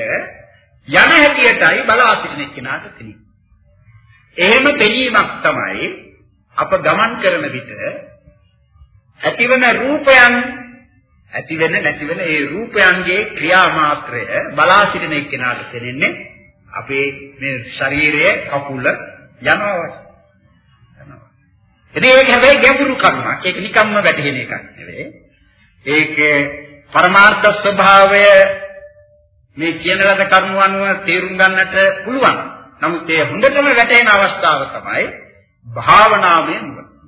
Speaker 2: යන හැටියටයි බලා සිටින කෙනාට පෙනෙන්නේ එහෙම පෙනීමක් තමයි අප ගමන් කරන විට ඇතිවන රූපයන් ඇති වෙන නැති වෙන ඒ රූපයන්ගේ ක්‍රියාමාත්‍රය බලා සිටින එක්කෙනාට තේරෙන්නේ අපේ මේ ශරීරයේ කකුල යනවා යනවා. ඉතින් ඒක හැබැයි ගැඹුරු කරුණක්. ඒක නිකම්ම වැටහෙන එකක් නෙවෙයි. ඒකේ පරමාර්ථ ස්වභාවය මේ කියන ලද කරුණු අනුව තේරුම් ගන්නට පුළුවන්. නමුත් ඒ හොඳටම වැටහෙන අවස්ථාව තමයි භාවනාවෙන්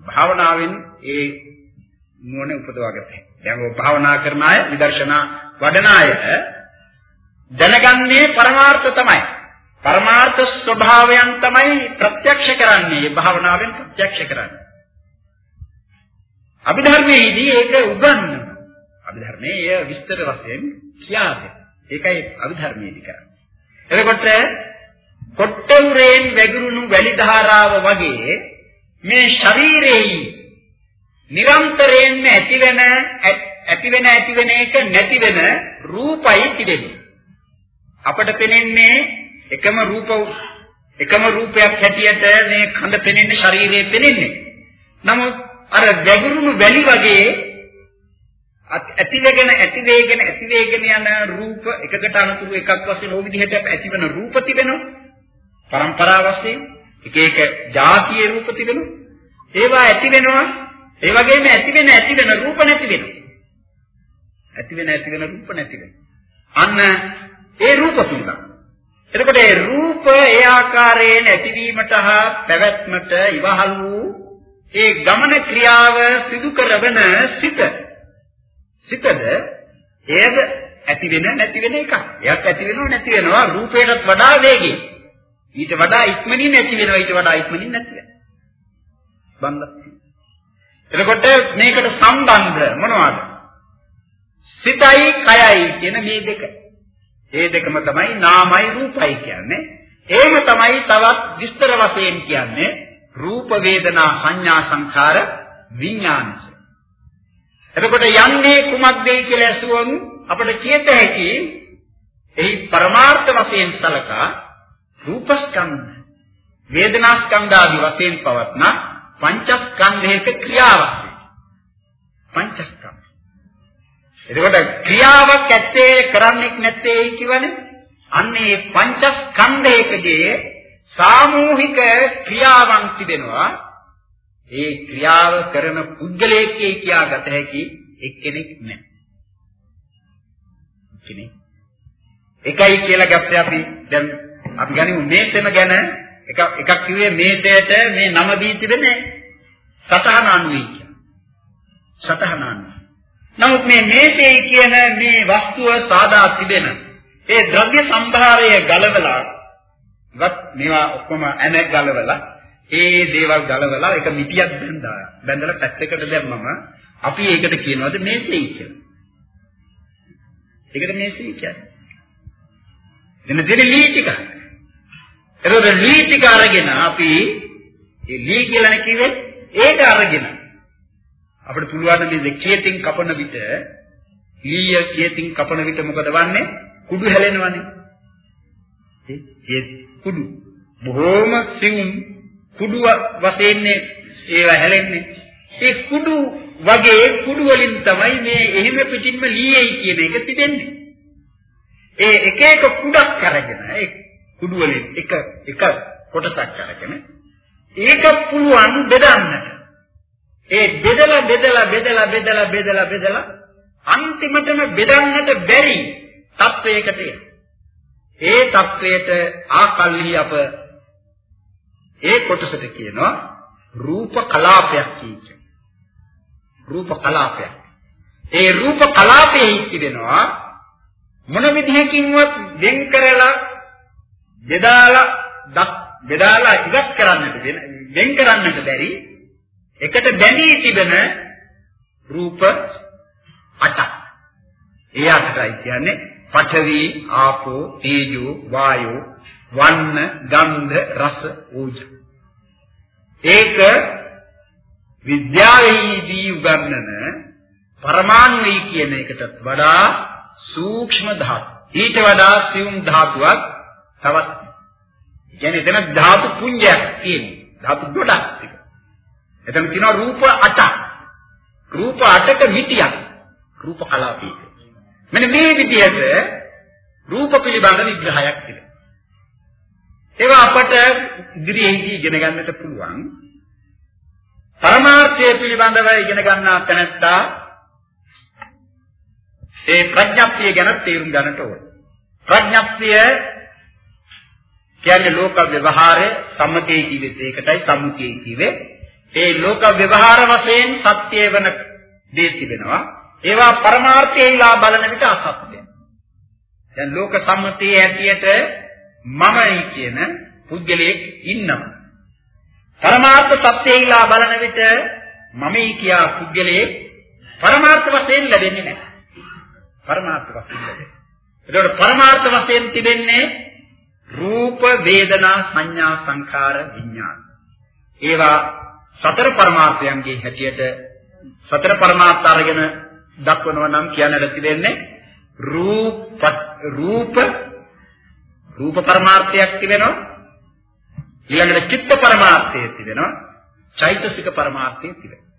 Speaker 2: භාවනාවෙන් ඒ නුවණ උපදවාගත හැකි. දැන් ඔය භාවනා කරන අය විදර්ශනා වඩන අය දැනගන්නේ පරමාර්ථ තමයි. පරමාර්ථ ස්වභාවයන් තමයි ප්‍රත්‍යක්ෂ කරන්නේ. මේ භාවනාවෙන් ප්‍රත්‍යක්ෂ කරන්නේ. අභිධර්මයේදී ඒක උගන්වන. අභිධර්මයේ එය විස්තර වශයෙන් කියාදේ. ඒකයි අභිධර්මයේදී කරන්නේ. එතකොට කොට්ටුරේන් වැගිරුණු වැලි ධාරාව වගේ මේ ශරීරෙහි නිරන්තරයෙන්ම ඇතිවෙන ඇතිවෙන ඇතිවෙන එක නැති වෙන රූපයි තිබෙන්නේ. අපට පෙනෙන්නේ එකම රූප එකම රූපයක් හැටියට මේ කඳ පෙනෙන්නේ ශරීරයේ පෙනෙන්නේ. නමුත් අර වැගිරුණු වැලි වගේ ඇති වෙගෙන ඇති වෙගෙන ඇති වෙගෙන යන රූප එකකට අනුතුරු එකක් වශයෙන් ඕ විදිහට ඇතිවන රූප තිබෙනවා. પરම්පරා වශයෙන් එක එක ජාතියේ රූප තිබෙනවා. ඒවා ඇති වෙනවා. ඒ වගේම ඇති වෙන ඇති වෙන රූප නැති වෙනවා. ඇති වෙන ඇති වෙන රූප නැති වෙනවා. අන්න ඒ රූප පිළිබඳ. එතකොට ඒ රූප ඒ ආකාරයෙන් ඇතිවීමට හා පැවැත්මට ඉවහල් වූ ඒ ගමන ක්‍රියාව සිදු කරවන සිත සිතද එයද ඇති වෙන නැති වෙන එකක්. එයත් ඇති වෙනව නැති වෙනවා රූපයටත් වඩා වේගෙන්. ඊට වඩා ඉක්මනින් නැති වෙනවා ඊට වඩා ඉක්මනින් නැති වෙනවා. බන්ද. එතකොට මේකට සම්බන්ධ මොනවද? සිතයි කයයි කියන මේ දෙක. ඒ දෙකම තමයි නාමයි රූපයි කියන්නේ. එහෙම තමයි තවත් විස්තර වශයෙන් කියන්නේ රූප වේදනා සංඥා සංඛාර විඥාන. එතකොට යන්නේ කුමක්දයි කියලා ඇසුවොත් අපිට කියත හැකි එහි පරමාර්ථ වශයෙන් සලකා රූපස්කන්ධ වේදනාස්කන්ධ ආදී වශයෙන් පවත්න පංචස්කන්ධයක ක්‍රියාවක්. පංචස්කන්ධ. එතකොට ක්‍රියාවක් ඇත්තේ කරන්නෙක් නැත්තේ කියවනේ. අන්නේ පංචස්කන්ධයකදී සාමූහික ක්‍රියාවන් තිබෙනවා. ඒ ක්‍රියාව කරන පුද්ගලයෙක්ගේ කියාගත හැකි එක්කෙනෙක් නැහැ. කෙනෙක්. එකයි කියලා ගත්තේ අපි දැන් අපි ගනිමු මේසෙම ගැන එක එකක් කිව්වේ මේසයට මේ නම දී තිබෙන්නේ සතහන අනුයි කියලා. සතහන අනුයි. නමුත් මේ මේසේ කියන මේ වස්තුව සාදා තිබෙන ඒ ද්‍රව්‍ය සම්භාරය ගලවලා වත් මේවා ඔක්කොම ඇන ගලවලා ඒ දේවල් ගලවලා ඒක මිටියක් බැඳා බැඳලා පැත්තකට දැම්මම අපි ඒකට කියනවාද මේසෙයි කියලා. ඒකට මේසෙයි කියන්නේ. එන්න දෙන ලී ටික. ඒතකොට ලී ටික අරගෙන අපි ඒ ලී කියලා කිව්වේ ඒක අරගෙන අපිට පුළුවන් මේ කියතින් කපන විට ලීය කියතින් කපන විට මොකද වන්නේ? කුඩු හැලෙනවනේ. ඒ කුඩු බොහොම සිවුම් කුඩු වශයෙන් ඒවා හැලෙන්නේ. ඒ කුඩු වගේ කුඩු වලින් තමයි මේ එහෙම පිටින්ම ලීයයි කියන එක තිබෙන්නේ. ඒ එක එක කුඩක් අරගෙන ඒ කුඩු වලින් එක එක කොටසක් අරගෙන ඒක පුළුවන් බෙදන්නට. ඒ බෙදලා බෙදලා බෙදලා බෙදලා බෙදලා බෙදලා අන්තිමටම බෙදන්නට බැරි තත්වයකට ඒ තත්වයට ආකල්හි අප ඒ කොටසට කියනවා රූප කලාපයක් කියන්නේ. රූප කලාපයක්. ඒ රූප කලාපයේ තිබෙනවා මොන විදිහකින්වත් වෙන් කරලා බෙදාලා බෙදාලා ඉවත් කරන්නට වෙන් කරන්නට බැරි එකට බැඳී තිබෙන රූප අටක්. ඒ අටයි කියන්නේ පඨවි, ආපෝ, තේජෝ, වායෝ, වන්න, ගන්ධ, රස, ඕජ. ඒක විද්‍යාවේදී උගන්වන පරමාණුයි කියන එකට වඩා සූක්ෂම ධාතු. ඊට වඩා සියුම් ධාතුවක් තවත්. කියන්නේ එතන ධාතු පුඤ්ජයක් තියෙනවා. ධාතු ගොඩක් තියෙනවා. එතන කියනවා රූප 8ක්. රූප 8ක මිටියක්. රූප කලාපයක. මෙන්න මේ විදිහට රූප පිළිබඳ විග්‍රහයක් තිබෙනවා. ඒවා අපට ඉදිරියේදී ඉගෙන ගන්නට පුළුවන්. පරමාර්ථය පිළිබඳව ඉගෙන ගන්නා තැනැත්තා ඒ ප්‍රඥප්තිය ගැන තේරුම් ගන්නට ඕන. ප්‍රඥප්තිය කියන්නේ ලෝක ව්‍යවහාරය සම්මතයේ කිව්වෙත් ඒකටයි සම්මුතියේ කිව්වේ. ඒ ලෝක ව්‍යවහාර වශයෙන් සත්‍ය වෙන දේ තිබෙනවා. ඒවා පරමාර්ථයයිලා බලන විට අසත්‍යයි. දැන් ලෝක සම්මතියේ ඇටියට මමයි කියන පුද්ගලයෙක් ඉන්නවා. පරමාර්ථ සත්‍යයලා බලන විට මමයි කියා පුද්ගලයෙක් පරමාර්ථ වශයෙන් ලැබෙන්නේ නැහැ. පරමාර්ථ වශයෙන් ලැබෙන්නේ. ඒකට පරමාර්ථ වශයෙන් තිබෙන්නේ රූප වේදනා සංඥා සංඛාර විඥාන. ඒවා සතර පරමාර්ථයන්ගේ හැටියට සතර පරමාර්ථ අරගෙන දක්වනවා නම් කියන්නට තිබෙන්නේ රූප රූප රූප පරමාර්ථයක් තිබෙනවා. ඊළඟට චිත්ත පරමාර්ථය තිබෙනවා. චෛතසික පරමාර්ථය තිබෙනවා.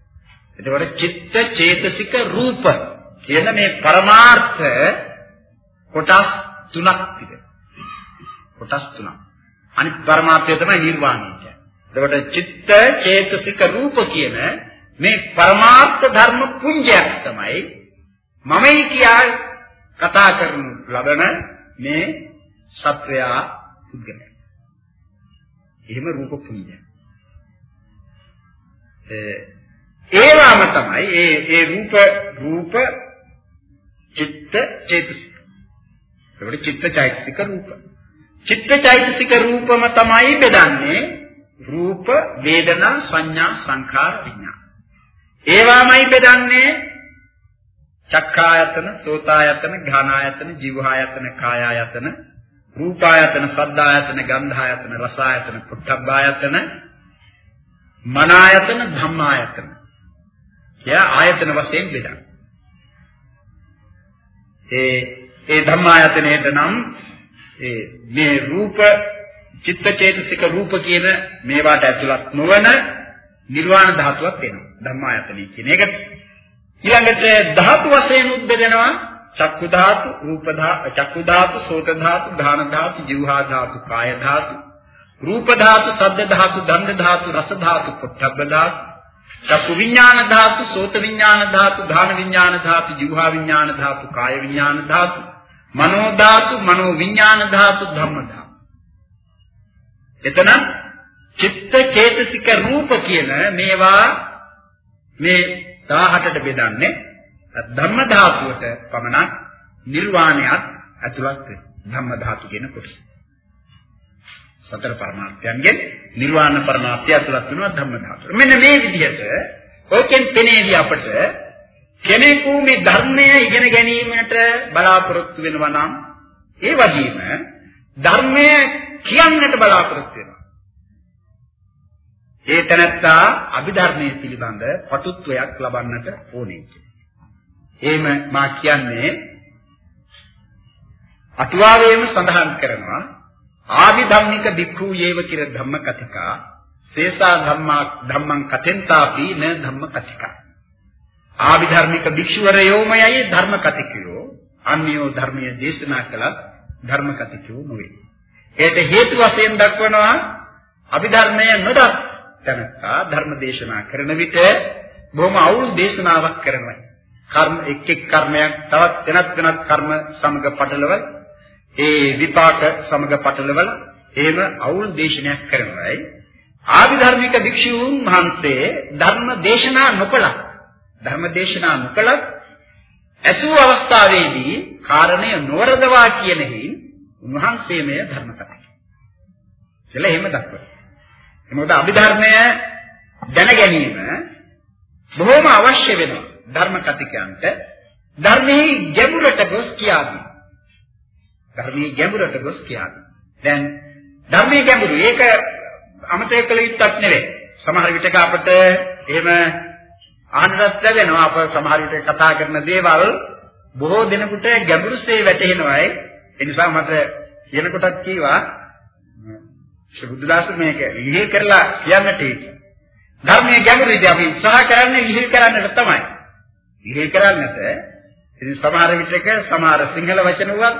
Speaker 2: එතකොට චිත්ත චේතසික රූප කියන මේ පරමාර්ථ කොටස් තුනක් තිබෙනවා. කොටස් තුනක්. අනිත් පරමාර්ථය තමයි නිර්වාණය කියන්නේ. එතකොට චිත්ත චේතසික රූප කියන මේ පරමාර්ථ ධර්ම පුංජයක් තමයි මමයි කියා කතා කරනු ලබන මේ සත්වයා පුද්ගලයා. එහෙම රූප පුඤ්ඤය. ඒ ඒවාම තමයි ඒ ඒ රූප රූප චිත්ත චේතසික. ඒකට චිත්ත චෛතසික රූප. චිත්ත චෛතසික රූපම තමයි බෙදන්නේ රූප, වේදනා, සංඥා, සංඛාර, විඥාන. ඒවාමයි බෙදන්නේ චක්කායතන, සෝතායතන, ඝානායතන, જીවහායතන, කායායතන, රූපායතන, සද්දායතන, ගන්ධායතන, රසායතන, පුට්ඨබ්බායතන, මනායතන, ධම්මායතන. කිය ආයතන වශයෙන් බෙදා. ඒ ඒ ධම්මායතනයට නම් ඒ මේ රූප චිත්තචේතසික රූප කියන මේවාට ඇතුළත් නොවන නිර්වාණ ධාතුවක් එනවා. ධම්මායතනෙ කියන එක. ඊළඟට ධාතු වශයෙන් උද්දෙනවා චක්කු ධාතු, රූප ධාතු, චක්කු ධාතු, සෝත ධාතු, ධාන ධාතු, જીවහා ධාතු, කාය ධාතු, රූප ධාතු, සද්ද ධාතු, ගන්ධ ධාතු, රස ධාතු, පොට්ටබ්බ ධාතු, චක්කු විඥාන ධාතු, සෝත විඥාන ධාතු, ධාන විඥාන ධාතු, જીවහා විඥාන ධාතු, කාය විඥාන ධාතු, මනෝ ධාතු, මනෝ විඥාන ධාතු, ධම්ම ධාතු. එතන චිත්ත චේතසික රූප කියන මේවා මේ 18ට බෙදන්නේ ධම්ම ධාතුවට පමණක් නිර්වාණයත් ඇතුළත් වෙනවා. ධම්ම ධාතු කියන කොටස. සතර පරමාර්ථයන්ගෙන් නිර්වාණ පරමාර්ථය ඇතුළත් වෙනවා ධම්ම ධාතුව. මෙන්න මේ විදිහට ඔකෙන් පෙනේදී අපට කෙනෙකු මේ ධර්මය ඉගෙන ගැනීමට බලාපොරොත්තු වෙනවා නම් ඒ වගේම ධර්මය කියන්නට බලාපොරොත්තු වෙනවා. ඒ තැනත්තා අභිධර්මයේ පිළිබඳ පටුත්වයක් ලබන්නට ඕනේ. එහෙම මා කියන්නේ අටුවාවේම සඳහන් කරනවා ආවිධම්මික භික්ඛු යේව කිර ධම්ම කතිකා සේසා ධම්මා ධම්මං කතෙන්තාපි න ධම්ම කතිකා ආවිධර්මික භික්ෂුවරයෝමයයි ධර්ම කතිකයෝ අන්‍යෝ ධර්මයේ දේශනා කළත් ධර්ම කතිකයෝ නොවේ ඒට හේතු වශයෙන් දක්වනවා අභිධර්මය නොදත් තැනත්තා ධර්ම දේශනා කරන විට බොහොම අවුල් දේශනාවක් කරනවා. කර්ම එක් එක් කර්මයක් තවත් වෙනත් වෙනත් කර්ම සමග පටලවල ඒ විපාක සමග පටලවල එහෙම අවුල් දේශනයක් කරනවායි ආධිධර්මික භික්ෂූන් වහන්සේ ධර්ම දේශනා නොකළා. ධර්ම දේශනා නොකළත් ඇසූ අවස්ථාවේදී කාරණය නොවරදවා කියන හේයින් උන්වහන්සේ මේ ධර්ම කතා. කියලා එහෙම දක්වනවා. මොකද අභිධර්මය දැන ගැනීම බොහොම අවශ්‍ය වෙනවා ධර්ම කතිකයන්ට ධර්මයේ ගැඹුරට ගොස් කියාදී. ධර්මයේ ගැඹුරට ගොස් කියාදී. දැන් ධර්මයේ ගැඹුරු ඒක අමතක කළ යුත්තක් නෙවෙයි. සමහර විටක අපිට එහෙම අහන්නත් ලැබෙනවා අප සමහර විට කතා කරන දේවල් බොහෝ දෙනෙකුට ගැඹුරුසේ වැටහෙනවායි ඒ නිසා මට කියනකොටත් කීවා බුදුදාස මේක ලිහිල් කරලා කියන්නට ඒක. ධර්මයේ ගැඹුරදී අපි උත්සාහ කරන්නේ ලිහිල් කරන්නට තමයි. ලිහිල් කරන්නට ඉතින් සමහර විටක සමහර සිංහල වචන වුවත්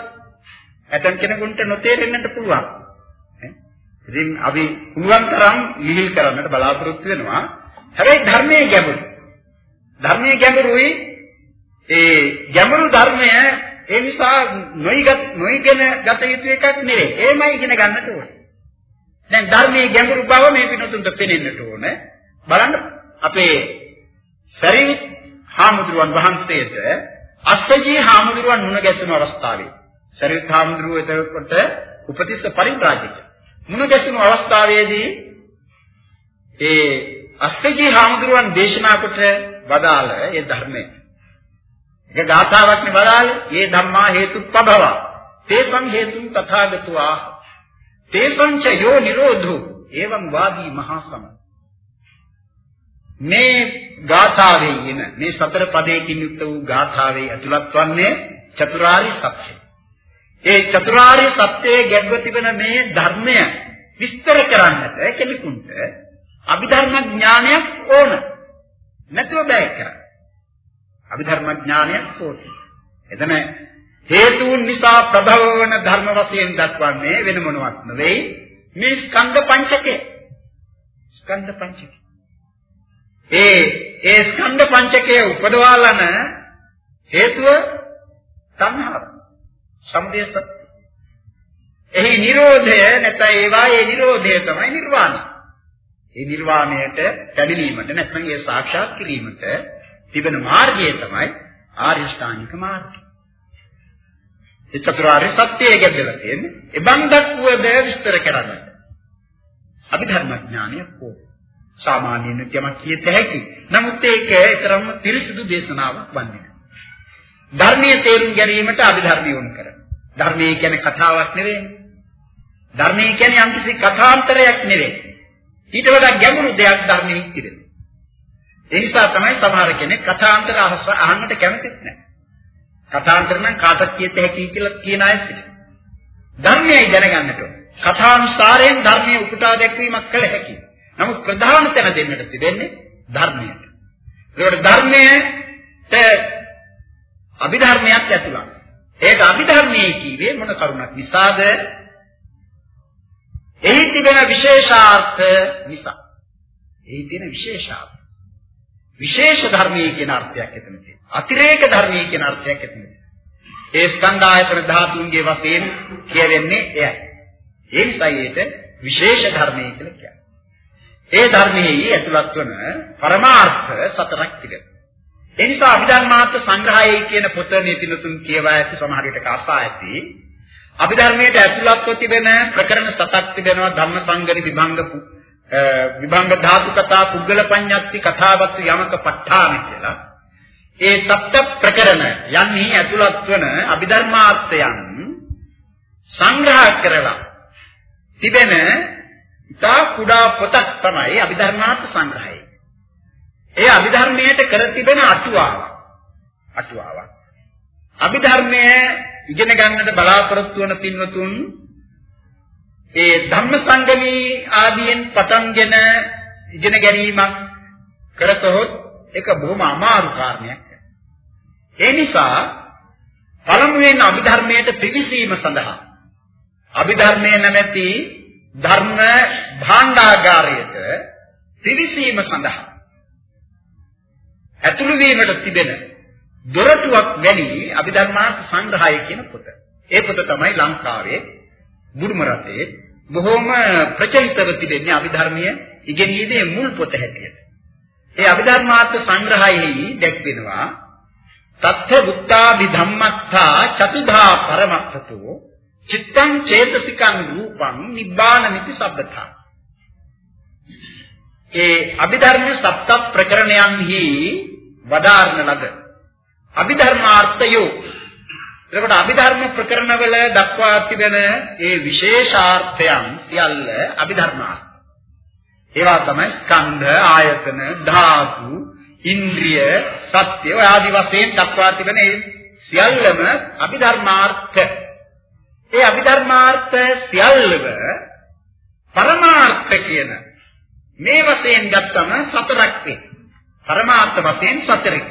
Speaker 2: ඇතම් කෙනෙකුට නොතේරෙන්නට පුළුවන්. ඉතින් අපි පුළුවන් තරම් ලිහිල් කරන්නට බලාපොරොත්තු වෙනවා. හැබැයි ධර්මයේ ගැඹුරු. ධර්මයේ ගැඹුරුයි ඒ ගැඹුරු ධර්මය ඒ නිසා නොයිගත් නොයිගෙන ගත යුතු එකක් නෙවෙයි. ඒමයි ඉගෙන ගන්නට ඕනේ. දැන් ධර්මයේ ගැඹුරු බව මේ පිටුතුන්ට පෙනෙන්නට ඕන. බලන්න අපේ සරිත් හාමුදුරුවන් වහන්සේට අස්සජී හාමුදුරුවන් මුණ ගැසෙන අවස්ථාවේ සරිත් හාමුදුරුව එතකොට උපතිස්ස පරිබ්‍රාජක මුණ ගැසෙන අවස්ථාවේදී ඒ අස්සජී හාමුදුරුවන් දේශනා කොට වදාළ ඒ ධර්මය. ඒක ගාථාවක් නේ වදාළේ ඒ ධම්මා හේතුප්පබව තේසං හේතුන් තථාගතවා තේසංච යෝ නිරෝධෝ එවං වාදී මහා සම. මේ ගාථාවේ එන මේ සතර පදයකින් යුක්ත වූ ගාථාවේ ඇතුළත් වන්නේ චතුරාර්ය සත්‍යය. ඒ චතුරාර්ය සත්‍යයේ ගැඹුර තිබෙන මේ ධර්මය විස්තර කරන්නට කෙනෙකුට අභිධර්ම ඥානයක් ඕන. නැතුව බෑ කරන්න. අභිධර්ම ඥානයක් ඕනේ. එතන හේතුන් නිසා ප්‍රභව වන ධර්ම වශයෙන් දක්වන්නේ වෙන මොනවත් නෙවෙයි මේ ස්කන්ධ පංචකය. ස්කන්ධ පංචකය. ඒ ඒ ස්කන්ධ පංචකය උපදවාලන හේතුව සංහාර. සමුදය සත්‍ය. එහි නිරෝධය නැත්නම් ඒවා ඒ නිරෝධය තමයි නිර්වාණය. ඒ නිර්වාණයට පැමිණීමට නැත්නම් ඒ සාක්ෂාත් කිරීමට තිබෙන මාර්ගය තමයි ආර්ය ශ්‍රාණික මාර්ගය. ඒ චතුරාර්ය සත්‍යය ගැඹෙලා තියෙන්නේ. එබන්දක් වූද විස්තර කරන්නේ. අභිධර්මඥානය කෝ සාමාන්‍යයෙන් යමක් කියත හැකි. නමුත් ඒක ඊතරම් පිරිසිදු දේශනාවක් වන්නේ. ධර්මයේ තේරුම් ගැනීමට අභිධර්මිය වුණ කර. ධර්මයේ කියන්නේ කතාවක් නෙවෙයි. ධර්මයේ කියන්නේ යම්කිසි කථාන්තරයක් නෙවෙයි. ඊට වඩා ගැඹුරු දෙයක් ධර්මයේ ඉතිරෙනවා. ඒ නිසා තමයි සමහර කෙනෙක් කථාන්තර අහන්නට කැමතිත් නැහැ. කථාන්තර නම් කාටත් කියත හැකි කියලා කියන අය සිටිනවා. ධර්මයයි දැනගන්නට ඕන. කථානුසාරයෙන් ධර්මයේ උපුටා දැක්වීමක් කළ හැකියි. නමුත් ප්‍රධාන තැන දෙන්නට තිබෙන්නේ ධර්මයට. ඒකට ධර්මයට අභිධර්මයක් ඇතුළත්. ඒක අභිධර්මයේ කීවේ මොන කරුණක් නිසාද? එහි තිබෙන විශේෂාර්ථ නිසා. එහි තියෙන විශේෂාර්ථ. විශේෂ ධර්මයේ කියන අර්ථයක් එතන තියෙනවා. අතිරේක ධර්මයේ කියන අර්ථයක් එතන තියෙනවා. ඒ ස්කන්ධ ආයතන ධාතුන්ගේ වශයෙන් කියවෙන්නේ එයයි. ඒ නිසා ඒට විශේෂ ධර්මයේ කියලා කියනවා. ඒ ධර්මයේ ඇතුළත් වන පරමාර්ථ සතරක් තිබෙනවා. ඒ නිසා අභිධර්මාර්ථ සංග්‍රහයයි කියන පොත නිතිනුතුන් කියවා ඇති සමහර විට කාසා ඇති. අභිධර්මයට ඇතුළත්ව තිබෙන ප්‍රකරණ සතක් තිබෙනවා ධම්මසංගරි විභංග විභංග ධාතු කතා පුද්ගල පඤ්ඤාති කතාවත් යමක ප ဋ ාණ කියලා. ඒ සත්‍ය ප්‍රකරණ යන්නේ ඇතුළත් වන අභිධර්මාර්ථයන් සංග්‍රහ කරලා තිබෙන ඉතා කුඩා පොතක් තමයි අභිධර්මාර්ථ සංග්‍රහය. ඒ අභිධර්මයට කර තිබෙන අටුවාවක්. අටුවාවක්. අභිධර්මයේ ඉගෙන ගන්නට බලාපොරොත්තු වන පින්වතුන් ඒ ධම්මසංගමී ආදීන් පටන්ගෙන ඉගෙන ගැනීමක් කරතොත් ඒක බොහොම අමාරු කාර්යයක්. ඒ නිසා පළමුවෙන් අභිධර්මයට පිවිසීම සඳහා අභිධර්මයේ නැමැති ධර්ම භාණ්ඩාගාරයට පිවිසීම සඳහා ඇතුළු වීමට තිබෙන දොරටුවක් වැනි අභිධර්මාර්ථ සංග්‍රහය කියන පොත. ඒ පොත තමයි ලංකාවේ බුදුම රටේ බොහෝම ප්‍රචලිතව තිබෙන්නේ අභිධර්මීය ඉගෙනීමේ මුල් පොත හැටියට. ඒ අභිධර්මාර්ථ සංග්‍රහයෙහි දැක්වෙනවා තත්ථ බුද්ධාභි ධම්මත්තා චතුධා පරමත්තතෝ චිත්තං චේතසිකං රූපං නිබ්බානමිති සබ්බතා. ඒ අභිධර්ම සප්ත ප්‍රකරණයන්හි වදාරන ලද අභිධර්මාර්ථයෝ. එතකොට අභිධර්ම ප්‍රකරණවල දක්වා තිබෙන ඒ විශේෂාර්ථයන් සියල්ල අභිධර්මාර්ථ. ඒවා තමයි ස්කන්ධ ආයතන ධාතු ඉන්ද්‍රිය සත්‍ය. ඔය ආදි වශයෙන් දක්වා තිබෙන ඒ සියල්ලම අභිධර්මාර්ථ. ඒ අභිධර්මාර්ථ සියල්ලම පරමාර්ථ කියන මේ වශයෙන් ගත්තම සතරක් වේ. පරමාර්ථ වශයෙන් සතරක්.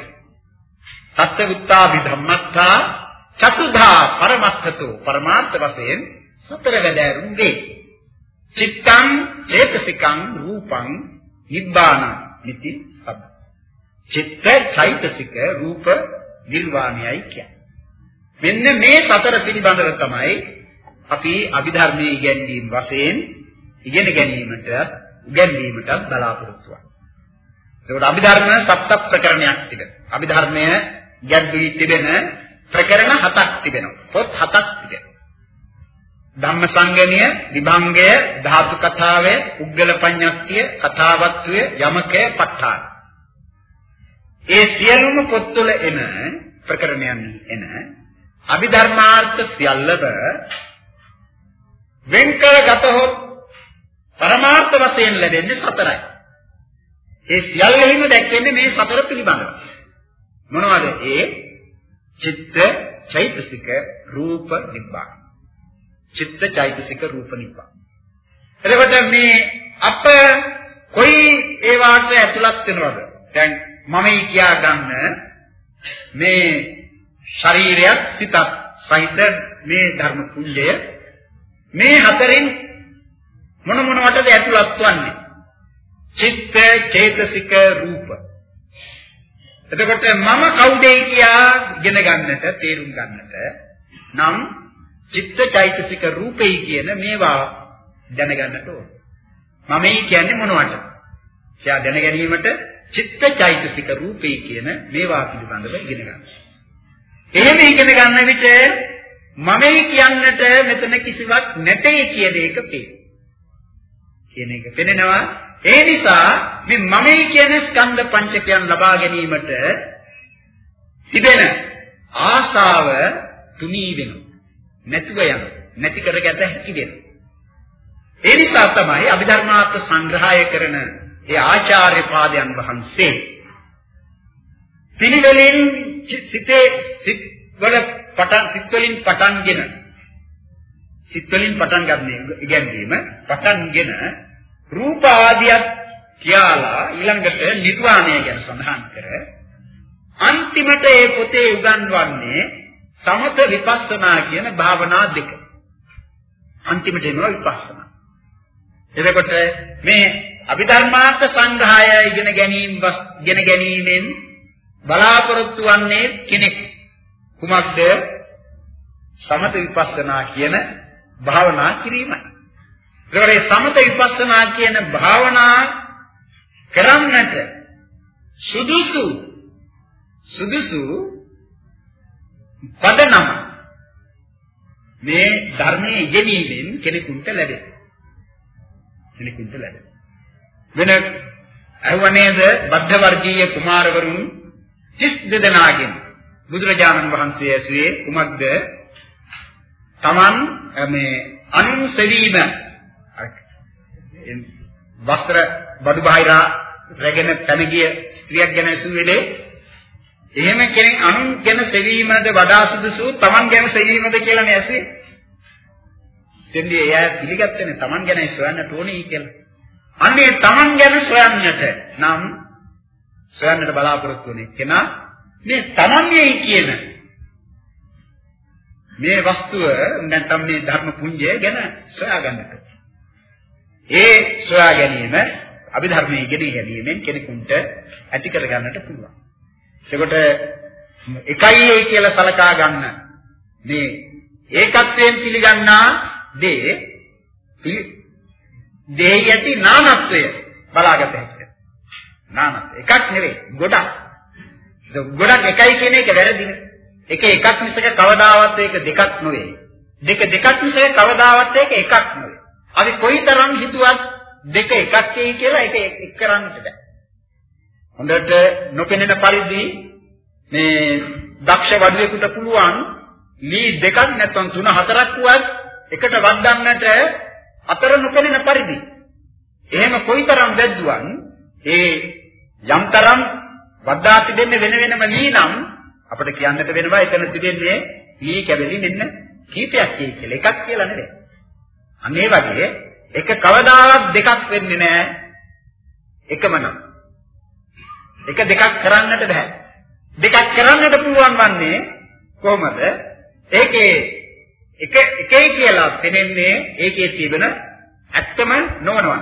Speaker 2: සත්‍යුත්තාභි ධම්මත්තා චතුධා පරමත්තතෝ පරමාර්ථ වශයෙන් සතර වැදෑරුම් වේ. චිත්තං චේතසිකං රූපං නිබ්බාන නිති සබ්බ. චිත්ත චෛතසික රූප නිර්වාණයයි කියන්නේ. මෙන්න මේ සතර පිළිබඳව තමයි අපි අභිධර්මයේ ඉගැන්වීම වශයෙන් ඉගෙන ගැනීමට ඉගැන්වීමට බලාපොරොත්තු වෙනවා. ඒකට අභිධර්ම සප්ත ප්‍රකරණයක් තිබෙනවා. අභිධර්මය ගැඹුරු තිබෙන ප්‍රකරණ හතක් තිබෙනවා. පොත් හතක් තිබෙනවා. ධම්මසංගණිය, විභංගය, ධාතු කතාවය, උග්ගල පඤ්ඤාක්තිය, කතාවත්වය, යමකය, ප ဋ ාණ. ඒ සියලුම පොත්වල එන ප්‍රකරණයන් එන අභිධර්මාර්ථ සියල්ලම වෙන්කර ගතහොත් පරමාර්ථ වශයෙන් ලැබෙන්නේ සතරයි. ඒ සියල්ලෙහිම දැක්වෙන්නේ මේ සතර පිළිබඳව. මොනවද ඒ? චිත්ත, චෛතසික, රූප, නිබ්බාන. චිත්ත, චෛතසික, රූප, නිබ්බාන. එතකොට මේ අප කොයි ඒවාට ඇතුළත් වෙනවද? දැන් මමයි කියා ගන්න මේ ශරීරයත් සිතත් සහිත මේ ධර්ම කුණ්ඩය මේ හතරෙන් මොන මොනවටද ඇතුළත් වන්නේ? චිත්ත චේතසික රූප. එතකොට මම කවුදයි කියා ඉගෙන ගන්නට තේරුම් ගන්නට නම් චිත්ත චෛතසික රූපේ කියන මේවා දැනගන්නට ඕන. මමයි කියන්නේ මොනවද එයා දැන ගැනීමට චිත්ත චෛතසික රූපේ කියන මේවා පිළිබඳව ඉගෙන ගන්න. එහෙම ඉගෙන ගන්න විට මමයි කියන්නට මෙතන කිසිවක් නැtei කියන එක කියන එක පෙනෙනවා ඒ නිසා මේ මමයි කියන ස්කන්ධ පංචකයන් ලබා ගැනීමට තිබෙන ආශාව තුනී වෙනවා. නැතුව යන නැති කරගත හැකි වෙනවා. ඒ නිසා තමයි අභිධර්මාර්ථ සංග්‍රහය කරන ඒ ආචාර්ය පාදයන් වහන්සේ පිළිවෙලින් සිතේ සිත් වල පටන් සිත් වලින් පටන්ගෙන සිත් වලින් පටන් ගන්න ඉගැන්වීම පටන්ගෙන රූප ආදියක් කියලා ඊළඟට නිර්වාණය ගැන සඳහන් කර අන්තිමට ඒ පොතේ උගන්වන්නේ සමත විපස්සනා කියන භාවනා දෙක. අන්තිමට එනවා විපස්සනා. එතකොට මේ අභිධර්මාර්ථ සංග්‍රහය ඉගෙන ගැනීම ඉගෙන ගැනීමෙන් බලාපොරොත්තු වන්නේ කෙනෙක් කුමක්ද සමත විපස්සනා කියන භාවනා කිරීමයි. ඒකේ සමත විපස්සනා කියන භාවනා කරන්නට සුදුසු සුදුසු පදනම මේ ධර්මයේ ඉගෙනීමෙන් කෙනෙකුට ලැබෙන. කෙනෙකුට ලැබෙන. වෙන අහුවනේද බද්ධ වර්ගීය කුමාරවරුන් 32 දෙනාගෙන් බුදුරජාණන් වහන්සේ ඇසුවේ කුමක්ද? Taman මේ අනුසවීම වස්ත්‍ර බඩු බාහිරා රැගෙන පැනගිය ස්ත්‍රියක් ගැන ඇසුවේලේ එහෙම කෙනෙක් අනුන් ගැන සෙවීමද වඩා සුදුසු Taman ගැන සෙවීමද කියලා නේ ඇසුවේ. දෙන්නේ එයා පිළිගත්තනේ Taman ගැන සොයන්නට ඕනේ කියලා. අන්නේ Taman ගැන සොයන්නට නම් සොයන්නට බලාපොරොත්තු වෙන කෙනා මේ තමන්ගේ කියන මේ වස්තුව නැත්නම් මේ ධර්ම පුඤ්ජය ගැන සොයාගන්නට. ඒ සොයා ගැනීම අභිධර්මයේ ඉගෙන ගැනීමෙන් කෙනෙකුට ඇති කර ගන්නට පුළුවන්. එතකොට එකයි කියලා සලකා ගන්න මේ ඒකත්වයෙන් පිළිගන්නා දේ දෙහි ඇති නානත්වය බලාගත හැකියි. නානත් එකක් නෙවෙයි ගොඩක්. ගොඩක් එකයි කියන එක වැරදිනේ. එක එකක් මිසක කවදාවත් ඒක දෙකක් නෙවෙයි. දෙක දෙකක් මිසක කවදාවත් ඒක එකක් නෙවෙයි. අපි කොයිතරම් හිතුවත් දෙක එකක් කියයි කියලා ඒක එක් කරන්නට බෑ. හොඳට නොපෙනෙන පරිදි මේ දක්ෂ වඩුවෙකුට පුළුවන් ලී දෙකක් නැත්නම් තුන හතරක් වුවත් එකට වද්දන්නට අතර නොපෙනෙන පරිදි. එහෙම කොයිතරම් වැද්දුවන් ඒ යම්තරම් වද්දා තිබෙන්නේ වෙන වෙනම ලී නම් අපිට කියන්නට වෙනවා එතන තිබෙන්නේ ලී කැවිලි මෙන්න කීපයක් කියලා. එකක් කියලා නෙවෙයි. අන්න ඒ වගේ එක කවදාවත් දෙකක් වෙන්නේ නැහැ. එකම නම්. එක දෙකක් කරන්නට බෑ. දෙකක් කරන්නට පුළුවන් වන්නේ කොහොමද? ඒකේ එක එකයි කියලා පෙනෙන්නේ ඒකේ තිබෙන ඇත්තම නොවනවා.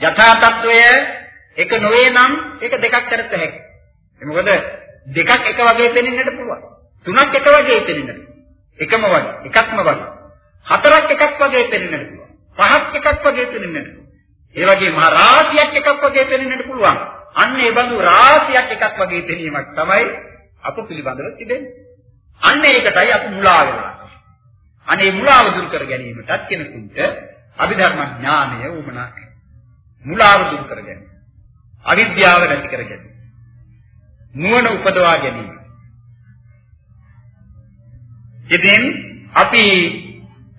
Speaker 2: යථා තත්වය එක නොවේ නම් ඒක දෙකක් කරත් හැකියි. මොකද දෙකක් එක වගේ පෙනෙන්නට පුළුවන්. තුනක් එක වගේ පෙනෙන්නට. එකම වගේ, එකක්ම වගේ. හතරක් එකක් වගේ පෙනෙන්නට පුළුවන්. පහක් එකක් වගේ පෙනෙන්නට. ඒ වගේ මහ රාශියක් එකක් වගේ පෙනෙන්නට පුළුවන්. අන්න ඒ බඳු රාශියක් එකක් වගේ පෙනීමක් තමයි අප පිළිබඳව තිබෙන්නේ. අන්න ඒකටයි අපි මුලා වෙනවා. අනේ මුලාව දුරු කර ගැනීමටත් කෙනෙකුට අභිධර්ම ඥානය උමනා කරනවා. මුලාව දුරු කර ගැනීම. අවිද්‍යාව නැති කර ගැනීම. නුවණ උපදවා ගැනීම. ඉතින් අපි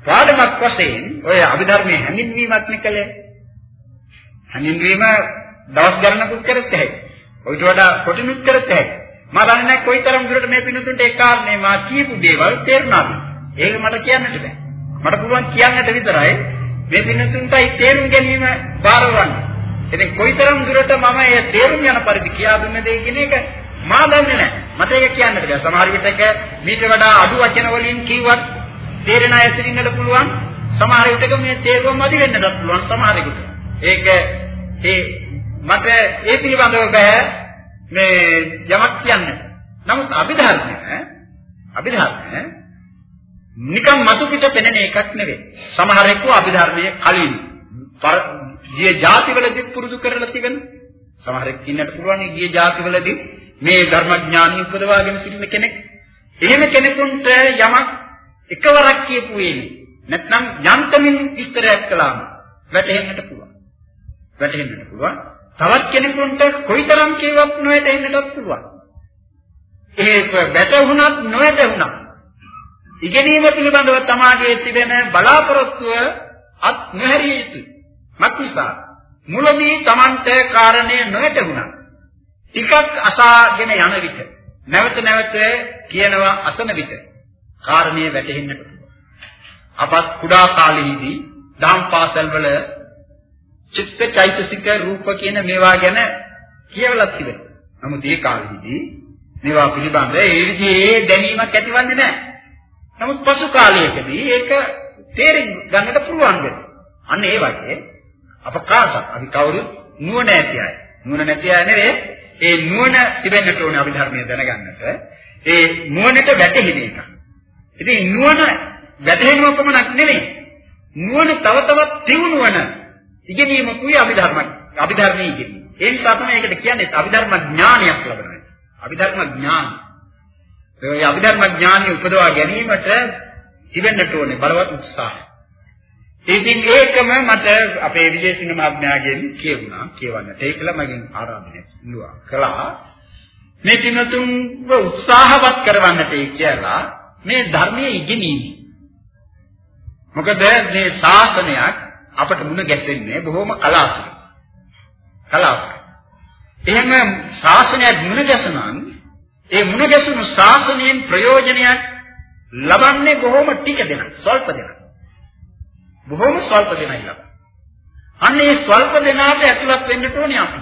Speaker 2: පාඩමක් වශයෙන් ඔය අභිධර්මයේ හැඳින්වීමක් නිකලේ. හැඳින්වීම දවස් ගණනකුත් කරත් හැකියි. ඔයිට වඩා කොටිනුත් කරත් හැකියි. මම දන්නේ නැහැ කොයිතරම් දුරට මේ පිනුතුන්ට ඒ කාරණේ මා කියපු දේවල් තේරුණාද? ඒක මට කියන්නට බෑ. මට පුළුවන් කියන්නට විතරයි මේ පිනුතුන්ටයි තේරුම් ගැනීම බාරවන්න. ඉතින් කොයිතරම් දුරට මම ඒ තේරුම් යන පරිදි කියා දුන්නද කියන එක මා දන්නේ නැහැ. මට ඒක කියන්නට බෑ. සමහර විටක මීට වඩා අඩු වචන වලින් කිව්වත් තේරෙන අය සිටින්නට පුළුවන්. සමහර විටක මේ තේරුම මදි වෙන්නත් පුළුවන් සමහරෙකුට. ඒක ඒ මට ඒ පිළිබඳව බෑ මේ යමක් කියන්න. නමුත් අභිධර්මය අභිධර්මය නිකම් මතු පිට පෙනෙන එකක් නෙවෙයි. සමහරෙකු අභිධර්මයේ කලින් ගිය ಜಾතිවලදී පුරුදු කරලා තිබෙන සමහරෙක් ඉන්නට පුළුවන් ගිය ಜಾතිවලදී මේ ධර්මඥානිය උපදවාගෙන සිටින කෙනෙක් එහෙම කෙනෙකුට යමක් එකවරක් කියපු වෙන්නේ. නැත්නම් යන්තමින් විස්තරයක් කළාම වැටහෙන්නට පුළුවන්. වැටහෙන්නට පුළුවන්. තවත් කෙනෙකුට කොයිතරම් කියවක් නොවැටෙන්නටත් පුළුවන්. ඒක වැටුණත් නොවැටුණත් ඉගෙනීම පිළිබඳව තමාගේ තිබෙන බලාපොරොත්තුව අත් නොහැරිය යුතුයි. මක්නිසා මුලදී Tamante කාරණේ නොවැටුණා. ටිකක් අසාගෙන යන විට නැවත නැවත කියනවා අසන විට කාරණේ වැටහෙන්නට පුළුවන්. අපත් කුඩා කාලෙහිදී දහම් පාසල් වල චිත්ත චෛතසික රූප කියන මේවා ගැන කියවලා තිබෙනවා. නමුත් ඒ කාලෙහිදී මේවා පිළිබඳ ඒ විදිහේ දැනීමක් ඇතිවන්නේ නැහැ. නමුත් පසු කාලයකදී ඒක තේරුම් ගන්නට පුළුවන් වෙනවා. අන්න ඒ වගේ අප කාටත් අපි කවුරුත් නුවණ ඇති අය. නුවණ නැති අය නෙවෙයි ඒ නුවණ තිබෙන්නට ඕනේ අභිධර්මයේ දැනගන්නට. ඒ නුවණට වැටහෙන එක. ඉතින් නුවණ වැටහෙනව පමණක් නෙවෙයි. නුවණ තව තවත් තියුණු වන ඉගෙනීමකුයි අභිධර්ම අභිධර්මයේ ඉගෙනීම. ඒ නිසා තමයි ඒකට කියන්නේ අභිධර්ම ඥානයක් ලබනවා. අභිධර්ම ඥාන. ඒ අභිධර්ම ඥානිය උපදවා ගැනීමට තිබෙන්නට ඕනේ බලවත් උත්සාහය. ඉතින් ඒකම මට අපේ විජේසිංහ මහත්මයාගෙන් කියුණා කියවන්නට. ඒකලා මගෙන් ආරාධනය කළා. මේ පින්තුන්ව උත්සාහවත් කරවන්නට කියලා මේ ධර්මයේ ඉගෙනීම. මොකද මේ ශාසනයක් අපට මුණ ගැසෙන්නේ බොහොම කලාතුරකින්. කලාතුරකින්. එහෙම ශාසනයක් මුණ ගැසුනන් ඒ මුණ ගැසුණු ශාසනයෙන් ප්‍රයෝජනයක් ලබන්නේ බොහොම ටික දෙනා, ස්වල්ප දෙනා. බොහොම ස්වල්ප දෙනා ඉලක්ක. අන්න ඒ ස්වල්ප දෙනාට ඇතුළත් වෙන්න ඕනේ අපි.